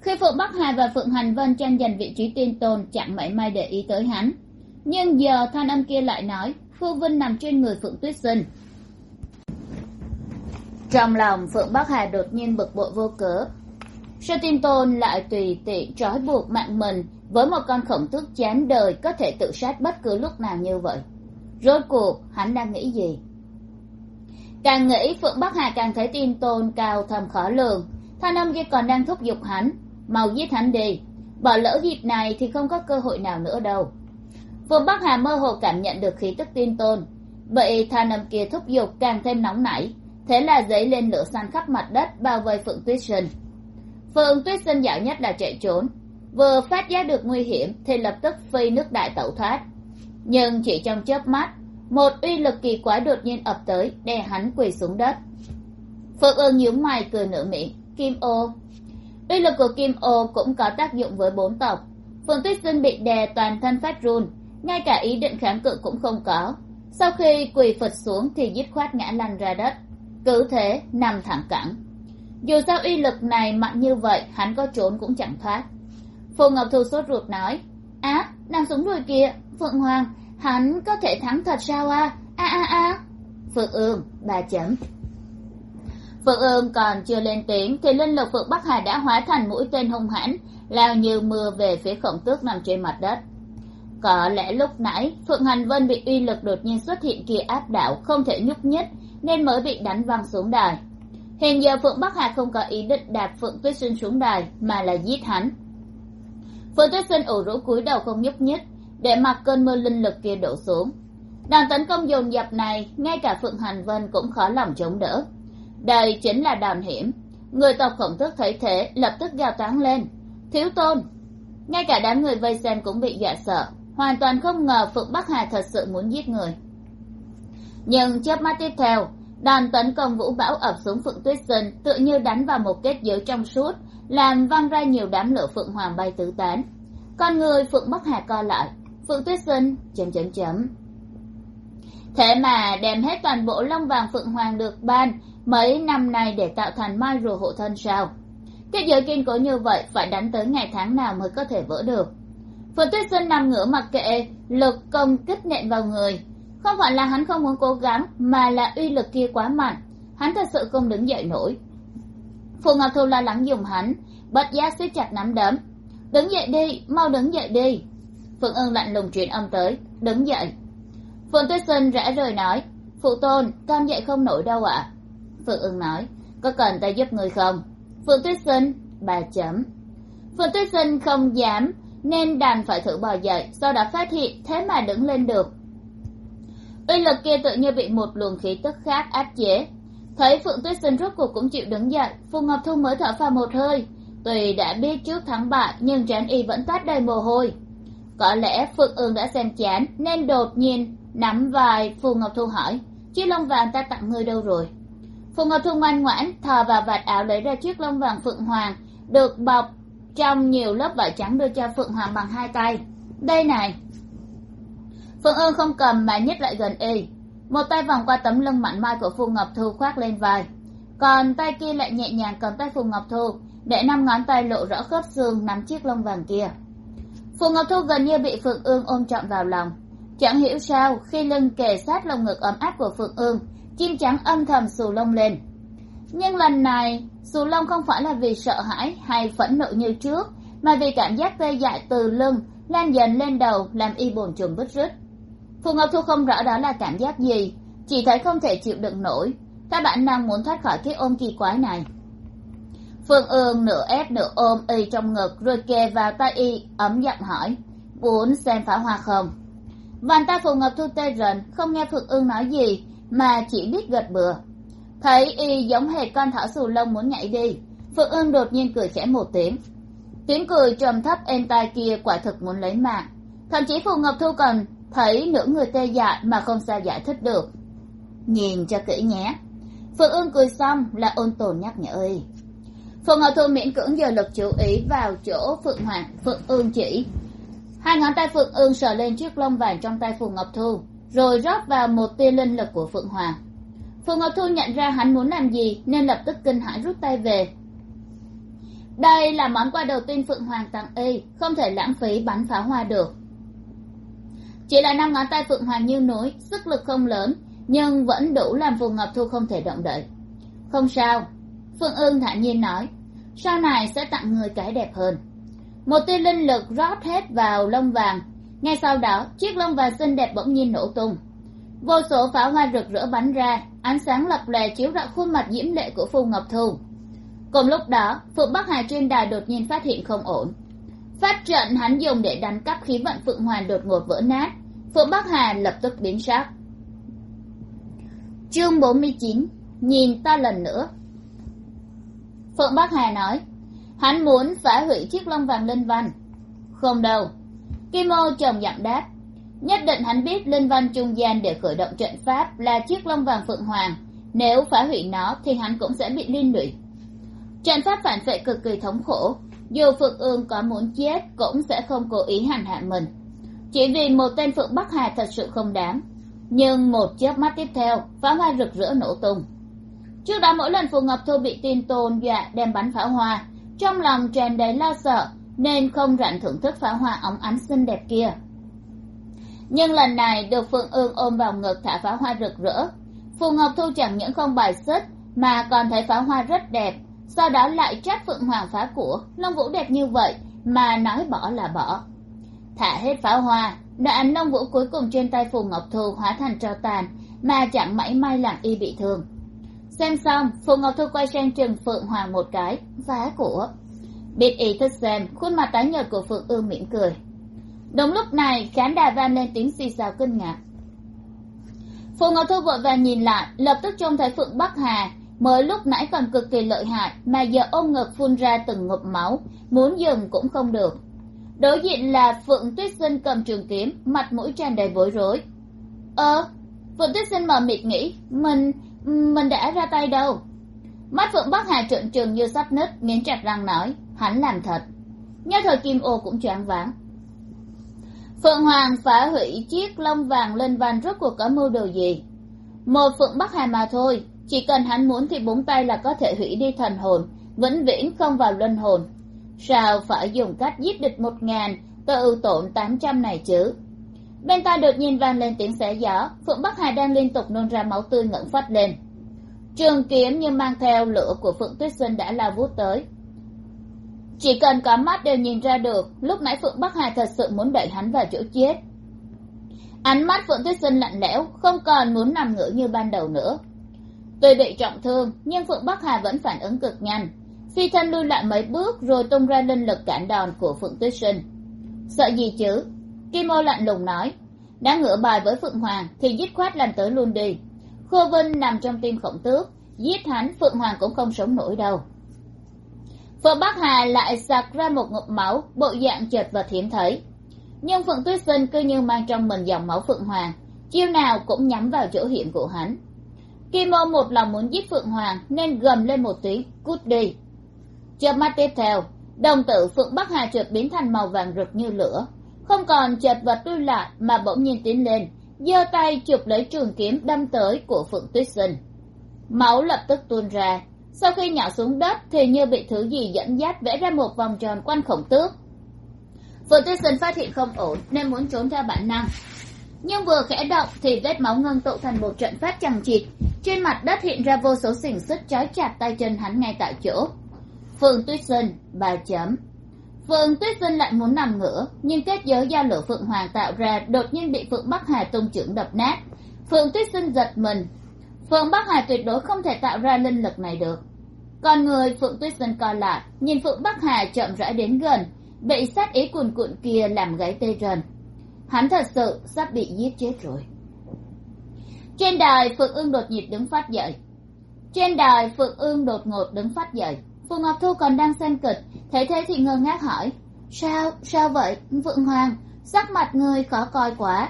khi phượng bắc hà và phượng hành vân tranh giành vị trí tin tôn, chẳng mảy may để ý tới hắn nhưng giờ thanh âm kia lại nói phu vinh nằm trên người phượng tuyết sinh. Trong lòng phượng bắc hà đột nhiên bực bội vô cớ. Sao tin tôn lại tùy tiện trói buộc mạng mình với một con khổng tước chán đời có thể tự sát bất cứ lúc nào như vậy? Rốt cuộc, hắn đang nghĩ gì? Càng nghĩ, phượng bắc hà càng thấy tin tôn cao thầm khó lường. Thanh âm kia còn đang thúc giục hắn, mau giết hắn đi. Bỏ lỡ dịp này thì không có cơ hội nào nữa đâu phượng bắc hà mơ hồ cảm nhận được khí tức tin tôn. Vậy than âm kia thúc giục càng thêm nóng nảy, thế là dấy lên lửa săn khắp mặt đất bao vây phượng tuyết sinh phượng tuyết sinh dạo nhất là chạy trốn, vừa phát giác được nguy hiểm thì lập tức phi nước đại tẩu thoát. Nhưng chỉ trong chớp mắt, một uy lực kỳ quái đột nhiên ập tới, đè hắn quỳ xuống đất. Phượng ương nhíu mày cười nửa miệng, kim ô. Uy lực của kim ô cũng có tác dụng với bốn tộc. Phượng tuyết sinh bị đè toàn thân phát run ngay cả ý định kháng cự cũng không có. Sau khi quỳ phật xuống thì dứt khoát ngã lăn ra đất. Cứ thế, nằm thẳng cẳng. Dù sao uy lực này mạnh như vậy, hắn có trốn cũng chẳng thoát. Phù ngọc thu sốt ruột nói, á, nằm xuống rồi kìa phượng hoàng, hắn có thể thắng thật sao a a a a. Phượng ương, ba chấm. Phượng ương còn chưa lên tiếng thì linh lực phượng bắc hà đã hóa thành mũi tên hung hãn, lao như mưa về phía khổng tước nằm trên mặt đất có lẽ lúc nãy phượng hành vân bị uy lực đột nhiên xuất hiện kia áp đảo không thể nhúc nhích, nên mới bị đánh văng xuống đài. Hiện giờ phượng bắc hà không có ý định đạp phượng tuyết sinh xuống đài, mà là giết hắn. Phượng tuyết sinh ủ rũ cúi đầu không nhúc nhích, để mặc cơn mưa linh lực kia đổ xuống. Đòn tấn công dồn dập này, ngay cả phượng hành vân cũng khó lòng chống đỡ. Đây chính là đòn hiểm. Người tộc khổng tước thấy thế, lập tức gào toáng lên. Thiếu tôn! Ngay cả đám người vây xem cũng bị dọa sợ hoàn toàn không ngờ phượng bắc hà thật sự muốn giết người. Nhưng chớp mắt tiếp theo đòn tấn công vũ bão ập xuống phượng tuyết sinh tự như đánh vào một kết giới trong suốt, làm văng ra nhiều đám lửa phượng hoàng bay tứ tán. Con người phượng bắc hà co lại, phượng tuyết sinh chấm chấm chấm. Thế mà đem hết toàn bộ long vàng phượng hoàng được ban mấy năm nay để tạo thành mai rùa hộ thân sao? Kết giới kiên cố như vậy phải đánh tới ngày tháng nào mới có thể vỡ được? Phượng tuyết sinh nằm ngửa mặc kệ, lực công kích nện vào người. Không phải là hắn không muốn cố gắng, mà là uy lực kia quá mạnh. Hắn thật sự không đứng dậy nổi. Phù ngọc thu lo lắng dùng hắn, bất giác siết chặt nắm đấm. Đứng dậy đi, mau đứng dậy đi. Phượng ưng lạnh lùng truyền âm tới, đứng dậy. Phượng tuyết sinh rã rời nói, phụ tôn, con dậy không nổi đâu ạ. Phượng ưng nói, có cần ta giúp người không? Phượng tuyết sinh bà chấm. Phượng tuyết sinh không dám nên đành phải thử bò dậy do đã phát hiện thế mà đứng lên được. Uy lực kia tự như bị một luồng khí tức khác áp chế. Thấy phượng tuyết sinh rốt cuộc cũng chịu đứng dậy phù ngọc thu mới thở phào một hơi. Tuy đã biết trước thắng bại, nhưng trán y vẫn toát đầy mồ hôi. Có lẽ phượng ương đã xem chán, nên đột nhiên nắm vai phù ngọc thu hỏi, chiếc lông vàng ta tặng ngươi đâu rồi? Phù ngọc thu ngoan ngoãn, thò vào vạt áo lấy ra chiếc lông vàng phượng hoàng, được bọc trong nhiều lớp vải trắng đưa cho phượng hoàng bằng hai tay. Đây này. Phượng ương không cầm mà nhích lại gần y. Một tay vòng qua tấm lưng mặn mai của phù ngọc thu khoác lên vai. Còn tay kia lại nhẹ nhàng cầm tay phù ngọc thu, để năm ngón tay lộ rõ khớp xương nắm chiếc lông vàng kia. Phù ngọc thu gần như bị phượng ương ôm trọn vào lòng. Chẳng hiểu sao, khi lưng kề sát lồng ngực ấm áp của phượng ương, chim trắng âm thầm xù lông lên nhưng lần này dù lông không phải là vì sợ hãi hay phẫn nộ như trước, mà vì cảm giác tê dại từ lưng lan dần lên đầu làm y bồn chồn bứt rứt. Phù ngọc thu không rõ đó là cảm giác gì, chỉ thấy không thể chịu đựng nổi. Các bản năng muốn thoát khỏi cái ôm kỳ quái này. Phương ương nửa ép nửa ôm y trong ngực rồi kề vào tay y, ấm giọng hỏi, muốn xem pháo hoa không? Bàn tay phù ngọc thu tê rần, không nghe phượng ương nói gì, mà chỉ biết gật bừa thấy y giống hệt con thỏ xù lông muốn nhảy đi, phượng ương đột nhiên cười khẽ một tiếng. Tiếng cười trầm thấp êm tai kia quả thực muốn lấy mạng. Thậm chí phù ngọc thu còn thấy nửa người tê dại mà không sao giải thích được. Nhìn cho kỹ nhé. Phượng ương cười xong là ôn tồn nhắc nhở y. Phù ngọc thu miễn cưỡng giờ lực chú ý vào chỗ phượng hoàng, phượng ương chỉ. Hai ngón tay phượng ương sờ lên chiếc lông vàng trong tay phù ngọc thu, rồi rót vào một tia linh lực của phượng hoàng phù ngọc thu nhận ra hắn muốn làm gì, nên lập tức kinh hãi rút tay về. Đây là món quà đầu tiên phượng hoàng tặng y, không thể lãng phí bắn pháo hoa được. Chỉ là năm ngón tay phượng hoàng như núi, sức lực không lớn, nhưng vẫn đủ làm phù ngọc thu không thể động đậy. Không sao phương ương thản nhiên nói, sau này sẽ tặng người cái đẹp hơn. Một tia linh lực rót hết vào lông vàng, ngay sau đó, chiếc lông vàng xinh đẹp bỗng nhiên nổ tung. Vô số pháo hoa rực rỡ bắn ra ánh sáng lập lòe chiếu rọi khuôn mặt diễm lệ của phù ngọc thu cùng lúc đó, phượng bắc hà trên đài đột nhiên phát hiện không ổn. Phát trận, hắn dùng để đánh cắp khí vận phượng hoàng đột ngột vỡ nát. Phượng bắc hà lập tức biến sắc. Chương bốn mươi chín, nhìn ta lần nữa. Phượng bắc hà nói, hắn muốn phá hủy chiếc lông vàng linh văn. Không đâu. Kim ô trồng dặm đáp nhất định hắn biết linh văn trung gian để khởi động trận pháp là chiếc lông vàng phượng hoàng. Nếu phá hủy nó, thì hắn cũng sẽ bị liên lụy. Trận pháp phản vệ cực kỳ thống khổ. Dù phượng ương có muốn chết, cũng sẽ không cố ý hành hạ mình. Chỉ vì một tên phượng bắc hà thật sự không đáng. Nhưng một chớp mắt tiếp theo pháo hoa rực rỡ nổ tung. Trước đó mỗi lần phù ngọc thu bị tin tôn dọa đem bắn pháo hoa, trong lòng tràn đầy lo sợ, nên không rảnh thưởng thức pháo hoa óng ánh xinh đẹp kia nhưng lần này được phượng ương ôm vào ngực thả pháo hoa rực rỡ. Phù ngọc thu chẳng những không bài xích, mà còn thấy pháo hoa rất đẹp. Sau đó lại trách phượng hoàng phá của, long vũ đẹp như vậy, mà nói bỏ là bỏ. Thả hết pháo hoa, đoạn long vũ cuối cùng trên tay phù ngọc thu hóa thành tro tàn, mà chẳng mảy may làm y bị thương. Xem xong, phù ngọc thu quay sang trường phượng hoàng một cái, phá của. Biết ý thức xem, khuôn mặt tái nhợt của phượng ương mỉm cười đúng lúc này, khán đài vang lên tiếng xì xào kinh ngạc. Phù ngọc thu vội vàng nhìn lại, lập tức trông thấy phượng bắc hà. Mới lúc nãy còn cực kỳ lợi hại, mà giờ ôm ngực phun ra từng ngụm máu, muốn dừng cũng không được. Đối diện là phượng tuyết sinh cầm trường kiếm, mặt mũi tràn đầy bối rối. Ơ phượng tuyết sinh mờ mịt nghĩ, mình mình đã ra tay đâu? Mắt phượng bắc hà trợn trừng như sắp nứt, nghiến chặt răng nói, hắn làm thật. Nhất thời kim ô cũng choáng váng phượng hoàng phá hủy chiếc lông vàng lên van rốt cuộc có mưu đồ gì? Một phượng bắc hà mà thôi, chỉ cần hắn muốn thì búng tay là có thể hủy đi thần hồn, vĩnh viễn không vào luân hồn. Sao phải dùng cách giết địch một ngàn tự tổn tám trăm này chứ? Bên tai đột nhiên vang lên tiếng xé gió, phượng bắc hà đang liên tục nôn ra máu tươi ngẩng phát lên. Trường kiếm như mang theo lửa của phượng tuyết xuân đã lao vút tới chỉ cần có mắt đều nhìn ra được, lúc nãy phượng bắc hà thật sự muốn đẩy hắn vào chỗ chết. Ánh mắt phượng tuyết sinh lạnh lẽo, không còn muốn nằm ngửa như ban đầu nữa. Tuy bị trọng thương, nhưng phượng bắc hà vẫn phản ứng cực nhanh. Phi thân lui lại mấy bước rồi tung ra linh lực cản đòn của phượng tuyết sinh sợ gì chứ? Kim ô lạnh lùng nói. Đã ngửa bài với phượng hoàng thì dứt khoát làm tới luôn đi. Khô vinh nằm trong tim khổng tước, giết hắn phượng hoàng cũng không sống nổi đâu phượng bắc hà lại sặc ra một ngụm máu, bộ dạng chật vật hiếm thấy. Nhưng phượng tuyết sinh cứ như mang trong mình dòng máu phượng hoàng, chiêu nào cũng nhắm vào chỗ hiểm của hắn. Kim ô một lòng muốn giết phượng hoàng nên gầm lên một tiếng, cút đi. Chớp mắt tiếp theo, đồng tử phượng bắc hà chợt biến thành màu vàng rực như lửa. Không còn chật vật lui lại mà bỗng nhiên tiến lên, giơ tay chụp lấy trường kiếm đâm tới của phượng tuyết sinh. Máu lập tức tuôn ra sau khi nhỏ xuống đất thì như bị thứ gì dẫn dắt vẽ ra một vòng tròn quanh khổng tước. Phượng tuyết sinh phát hiện không ổn nên muốn trốn theo bản năng. Nhưng vừa khẽ động thì vết máu ngưng tụ thành một trận phát chằng chịt. Trên mặt đất hiện ra vô số xiềng xích trói chặt tay chân hắn ngay tại chỗ. Phượng tuyết sinh ba chấm. Phượng tuyết sinh lại muốn nằm ngửa, nhưng kết giới do lửa phượng hoàng tạo ra đột nhiên bị phượng bắc hà tung trưởng đập nát. Phượng tuyết sinh giật mình phượng bắc hà tuyệt đối không thể tạo ra linh lực này được. Còn người phượng tuyết sinh còn lại, nhìn phượng bắc hà chậm rãi đến gần, bị sát ý cuồn cuộn kia làm gáy tê rần. Hắn thật sự sắp bị giết chết rồi. Trên đài, phượng ương đột nhịp đứng phát dậy. Trên đài, phượng ương đột ngột đứng phát dậy. Phượng ngọc thu còn đang xem kịch, thấy thế thì ngơ ngác hỏi, sao sao vậy, phượng hoàng? Sắc mặt người khó coi quá.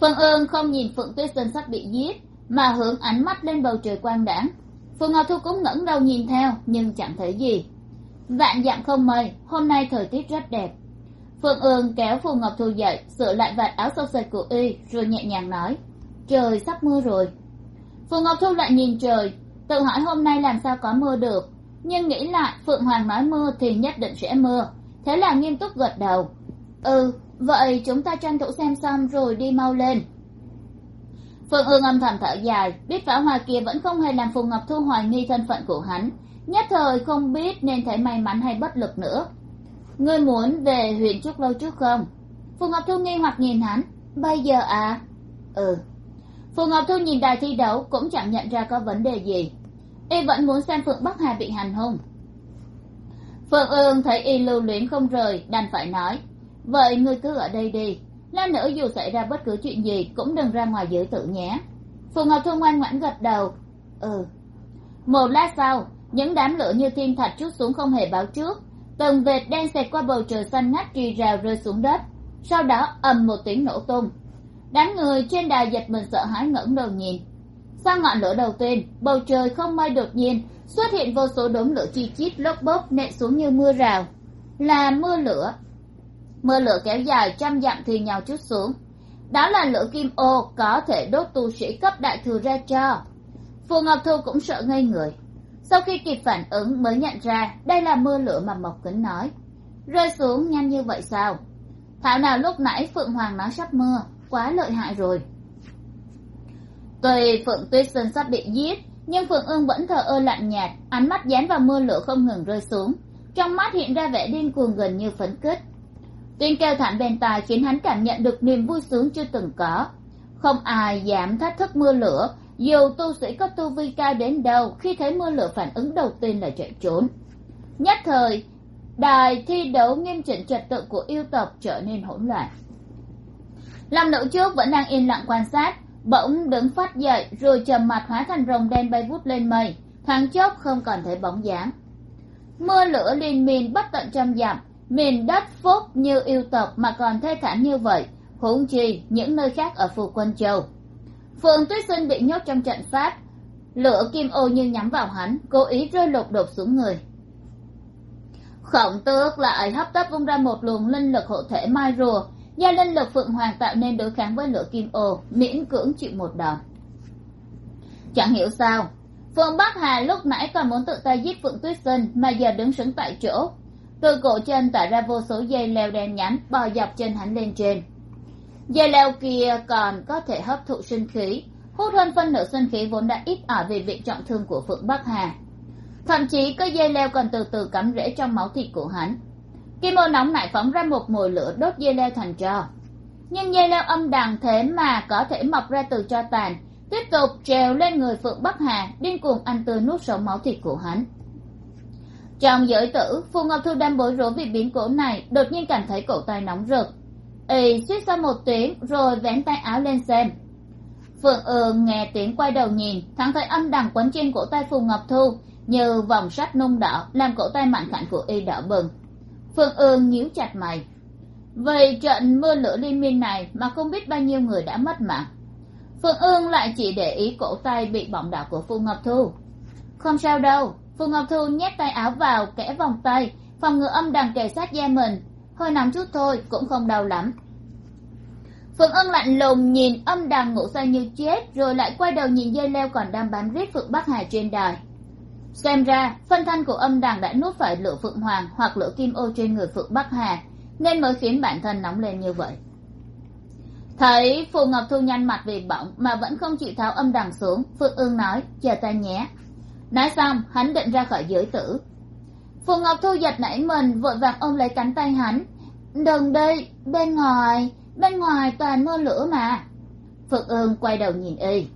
Phượng ương không nhìn phượng tuyết sơn sắp bị giết mà hướng ánh mắt lên bầu trời quang đãng. Phù ngọc thu cũng ngẩng đầu nhìn theo, nhưng chẳng thấy gì. Vạn dặm không mây, hôm nay thời tiết rất đẹp. Phượng ương kéo phù ngọc thu dậy, sửa lại vạt áo sâu sệt của y, rồi nhẹ nhàng nói, trời sắp mưa rồi. Phù ngọc thu lại nhìn trời, tự hỏi hôm nay làm sao có mưa được. Nhưng nghĩ lại, phượng hoàng nói mưa thì nhất định sẽ mưa. Thế là nghiêm túc gật đầu. Ừ vậy chúng ta tranh thủ xem xong rồi đi mau lên phượng ương âm thầm thở dài, biết pháo hoa kia vẫn không hề làm phù ngọc thu hoài nghi thân phận của hắn. Nhất thời không biết nên thấy may mắn hay bất lực nữa. Ngươi muốn về huyện trúc lâu trước không? Phù ngọc thu nghi hoặc nhìn hắn. Bây giờ à? Ừ. Phù ngọc thu nhìn đài thi đấu cũng chẳng nhận ra có vấn đề gì. Y vẫn muốn xem phượng bắc hà bị hành hung. Phượng ương thấy y lưu luyến không rời, đành phải nói, vậy ngươi cứ ở đây đi lát nữa dù xảy ra bất cứ chuyện gì cũng đừng ra ngoài giữ tự nhé. Phù ngọc thu ngoan ngoãn gật đầu. Ừ. Một lát sau, những đám lửa như thiên thạch chút xuống không hề báo trước. Từng vệt đen xẹt qua bầu trời xanh ngắt rì rào rơi xuống đất. Sau đó ầm một tiếng nổ tung. Đám người trên đài giật mình sợ hãi ngẩng đầu nhìn. Sau ngọn lửa đầu tiên, bầu trời không mây đột nhiên, xuất hiện vô số đốm lửa chi chít lốp bốp nện xuống như mưa rào. Là mưa lửa mưa lửa kéo dài trăm dặm thì nhào chút xuống. Đó là lửa kim ô có thể đốt tu sĩ cấp đại thừa ra cho. Phù ngọc thu cũng sợ ngây người. Sau khi kịp phản ứng mới nhận ra đây là mưa lửa mà mộc kính nói. Rơi xuống nhanh như vậy sao? Thảo nào lúc nãy phượng hoàng nói sắp mưa, quá lợi hại rồi. Tuy phượng tuyết sơn sắp bị giết, nhưng phượng ương vẫn thờ ơ lạnh nhạt, ánh mắt dán vào mưa lửa không ngừng rơi xuống. Trong mắt hiện ra vẻ điên cuồng gần như phấn khích tiếng kêu thảm bên tai khiến hắn cảm nhận được niềm vui sướng chưa từng có. Không ai dám thách thức mưa lửa, dù tu sĩ có tu vi cao đến đâu, khi thấy mưa lửa phản ứng đầu tiên là chạy trốn. Nhất thời, đài thi đấu nghiêm chỉnh trật tự của yêu tộc trở nên hỗn loạn. Lâm nữ trước vẫn đang yên lặng quan sát, bỗng đứng phát dậy rồi trầm mặt hóa thành rồng đen bay vút lên mây. Thoáng chốc không còn thấy bóng dáng. Mưa lửa liên miên bất tận trăm dặm miền đất phúc như yêu tộc mà còn thê thảm như vậy, huống chi những nơi khác ở phù quân châu. Phượng tuyết sinh bị nhốt trong trận pháp, lửa kim ô như nhắm vào hắn, cố ý rơi lột đột xuống người. Khổng tước lại hấp tấp vung ra một luồng linh lực hộ thể mai rùa, do linh lực phượng hoàng tạo nên đối kháng với lửa kim ô, miễn cưỡng chịu một đòn. Chẳng hiểu sao phượng bắc hà lúc nãy còn muốn tự tay giết phượng tuyết sinh mà giờ đứng sững tại chỗ từ cổ chân tỏa ra vô số dây leo đen nhánh bò dọc chân hắn lên trên. Dây leo kia còn có thể hấp thụ sinh khí, hút hơn phân nửa sinh khí vốn đã ít ỏi vì bị trọng thương của phượng bắc hà. Thậm chí cái dây leo còn từ từ cắm rễ trong máu thịt của hắn. Kim ô nóng nảy phóng ra một mồi lửa đốt dây leo thành tro. Nhưng dây leo âm đằng thế mà có thể mọc ra từ cho tàn, tiếp tục trèo lên người phượng bắc hà, điên cuồng ăn tươi nuốt sống máu thịt của hắn trong giới tử phù ngọc thu đang bối rối vì biến cố này, đột nhiên cảm thấy cổ tay nóng rực. Ì suýt ra một tiếng, rồi vén tay áo lên xem. Phượng ương nghe tiếng quay đầu nhìn, thắng thấy âm đằng quấn trên cổ tay phù ngọc thu như vòng sắt nung đỏ, làm cổ tay mạnh khảnh của y đỏ bừng. Phượng ương nhíu chặt mày. Vì trận mưa lửa liên miên này mà không biết bao nhiêu người đã mất mạng. Phượng ương lại chỉ để ý cổ tay bị bỏng đỏ của phù ngọc thu không sao đâu phù ngọc thu nhét tay áo vào kẽ vòng tay, phòng ngừa âm đằng kề sát da mình. Hơi nóng chút thôi, cũng không đau lắm. Phượng ân lạnh lùng nhìn âm đằng ngủ say như chết, rồi lại quay đầu nhìn dây leo còn đang bám riết phượng bắc hà trên đài. Xem ra, phân thân của âm đằng đã nuốt phải lửa phượng hoàng hoặc lửa kim ô trên người phượng bắc hà, nên mới khiến bản thân nóng lên như vậy. Thấy phù ngọc thu nhăn mặt vì bỏng mà vẫn không chịu tháo âm đằng xuống, phượng ương nói, chờ ta nhé nói xong, hắn định ra khỏi giới tử. Phù ngọc thu giật nảy mình, vội vàng ôm lấy cánh tay hắn. Đừng đi, bên ngoài bên ngoài toàn mưa lửa mà. Phượng ương quay đầu nhìn y.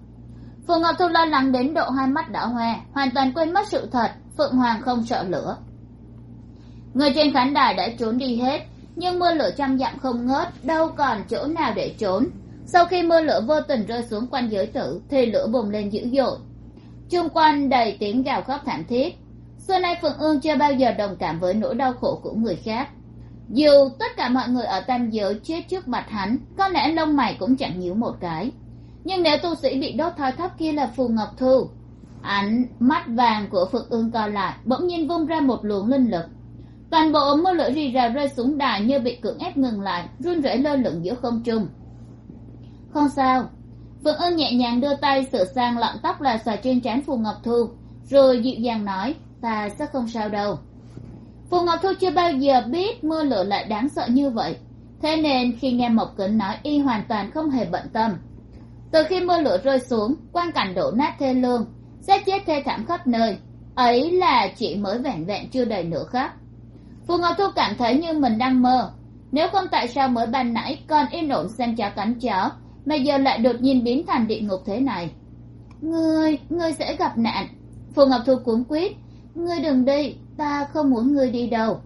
Phù ngọc thu lo lắng đến độ hai mắt đỏ hoe, hoàn toàn quên mất sự thật, phượng hoàng không sợ lửa. Người trên khán đài đã trốn đi hết, nhưng mưa lửa trăm dặm không ngớt, đâu còn chỗ nào để trốn. Sau khi mưa lửa vô tình rơi xuống quanh giới tử, thì lửa bùng lên dữ dội chung quanh đầy tiếng gào khóc thảm thiết. Xưa nay phượng ương chưa bao giờ đồng cảm với nỗi đau khổ của người khác. Dù tất cả mọi người ở tam giới chết trước mặt hắn, có lẽ lông mày cũng chẳng nhíu một cái. Nhưng nếu tu sĩ bị đốt thoi thóp kia là phù ngọc thu ánh mắt vàng của phượng ương co lại, bỗng nhiên vung ra một luồng linh lực. Toàn bộ mưa lửa rì rào rơi xuống đài như bị cưỡng ép ngừng lại, run rẩy lơ lửng giữa không trung. Không sao phượng Ân nhẹ nhàng đưa tay sửa sang lọn tóc là xòa trên trán phù ngọc thu, rồi dịu dàng nói, ta sẽ không sao đâu. Phù ngọc thu chưa bao giờ biết mưa lửa lại đáng sợ như vậy. Thế nên khi nghe mộc kính nói, y hoàn toàn không hề bận tâm. Từ khi mưa lửa rơi xuống, quan cảnh đổ nát thê lương xác chết thê thảm khắp nơi. Ấy là chỉ mới vẻn vẹn chưa đầy nửa khắc. Phù ngọc thu cảm thấy như mình đang mơ. Nếu không tại sao mới ban nãy còn yên ổn xem chó cắn chó mà giờ lại đột nhiên biến thành địa ngục thế này. Ngươi ngươi sẽ gặp nạn. Phù ngọc thu cuốn quýt, ngươi đừng đi, ta không muốn ngươi đi đâu.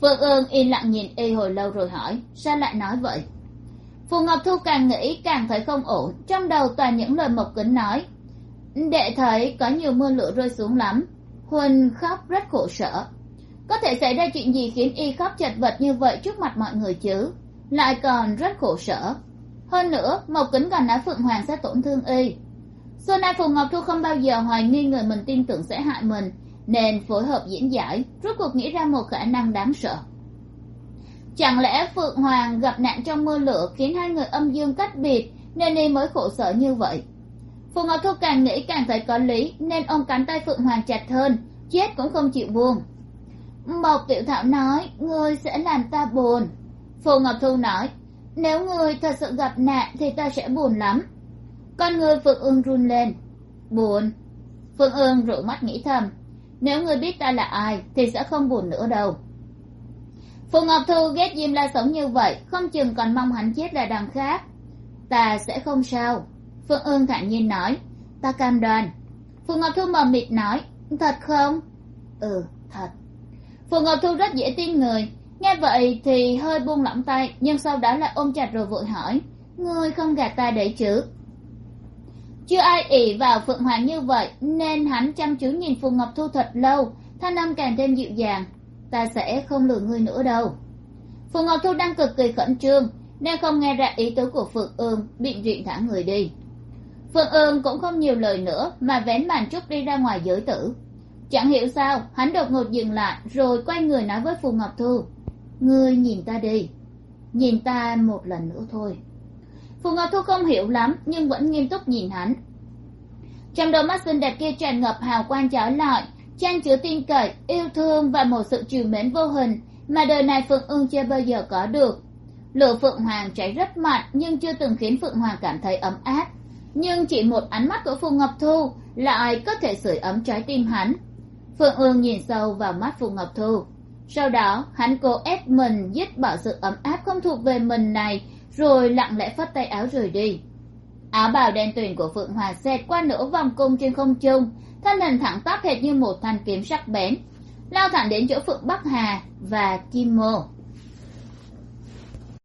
Phượng ương yên lặng nhìn y hồi lâu rồi hỏi, sao lại nói vậy? Phù ngọc thu càng nghĩ càng thấy không ổn, trong đầu toàn những lời mộc kính nói, đệ thấy có nhiều mưa lửa rơi xuống lắm huỳnh khóc rất khổ sở. Có thể xảy ra chuyện gì khiến y khóc chật vật như vậy trước mặt mọi người chứ? Lại còn rất khổ sở hơn nữa, mộc kính còn nói phượng hoàng sẽ tổn thương y. Xưa nay phù ngọc thu không bao giờ hoài nghi người mình tin tưởng sẽ hại mình, nên phối hợp diễn giải, rốt cuộc nghĩ ra một khả năng đáng sợ. Chẳng lẽ phượng hoàng gặp nạn trong mưa lửa khiến hai người âm dương cách biệt, nên y mới khổ sở như vậy? Phù ngọc thu càng nghĩ càng thấy có lý, nên ông cắn tay phượng hoàng chặt hơn, chết cũng không chịu buông. Mộc tiểu thảo nói, ngươi sẽ làm ta buồn. Phù ngọc thu nói nếu người thật sự gặp nạn thì ta sẽ buồn lắm. Con người phượng ương run lên. Buồn. Phượng ương rủ mắt nghĩ thầm. Nếu người biết ta là ai thì sẽ không buồn nữa đâu. Phù ngọc thu ghét diêm la sống như vậy, không chừng còn mong hắn chết là đằng khác. Ta sẽ không sao. Phương ương thản nhiên nói. Ta cam đoan. Phù ngọc thu mờ mịt nói. Thật không? Ừ thật. Phù ngọc thu rất dễ tin người nghe vậy thì hơi buông lỏng tay, nhưng sau đó lại ôm chặt rồi vội hỏi, ngươi không gạt ta để chứ? Chưa ai ỷ vào phượng hoàng như vậy, nên hắn chăm chú nhìn phù ngọc thu thật lâu, thanh âm càng thêm dịu dàng, ta sẽ không lừa ngươi nữa đâu. Phù ngọc thu đang cực kỳ khẩn trương nên không nghe ra ý tứ của phượng ương bị diện thả người đi. Phượng ương cũng không nhiều lời nữa, mà vén màn trúc đi ra ngoài giới tử. Chẳng hiểu sao, hắn đột ngột dừng lại, rồi quay người nói với phù ngọc thu ngươi nhìn ta đi. Nhìn ta một lần nữa thôi. Phù ngọc thu không hiểu lắm, nhưng vẫn nghiêm túc nhìn hắn. Trong đôi mắt xinh đẹp kia tràn ngập hào quang trở lọi, trang chứa tin cậy, yêu thương và một sự trìu mến vô hình mà đời này phượng ương chưa bao giờ có được. Lửa phượng hoàng cháy rất mạnh, nhưng chưa từng khiến phượng hoàng cảm thấy ấm áp. Nhưng chỉ một ánh mắt của phù ngọc thu lại có thể sưởi ấm trái tim hắn. Phượng ương nhìn sâu vào mắt phù ngọc thu sau đó, hắn cố ép mình dứt bỏ sự ấm áp không thuộc về mình này, rồi lặng lẽ phất tay áo rời đi. Áo bào đen tuyền của phượng hòa xẹt qua nửa vòng cung trên không trung, thân hình thẳng tắp hệt như một thanh kiếm sắc bén, lao thẳng đến chỗ phượng bắc hà và kim mô.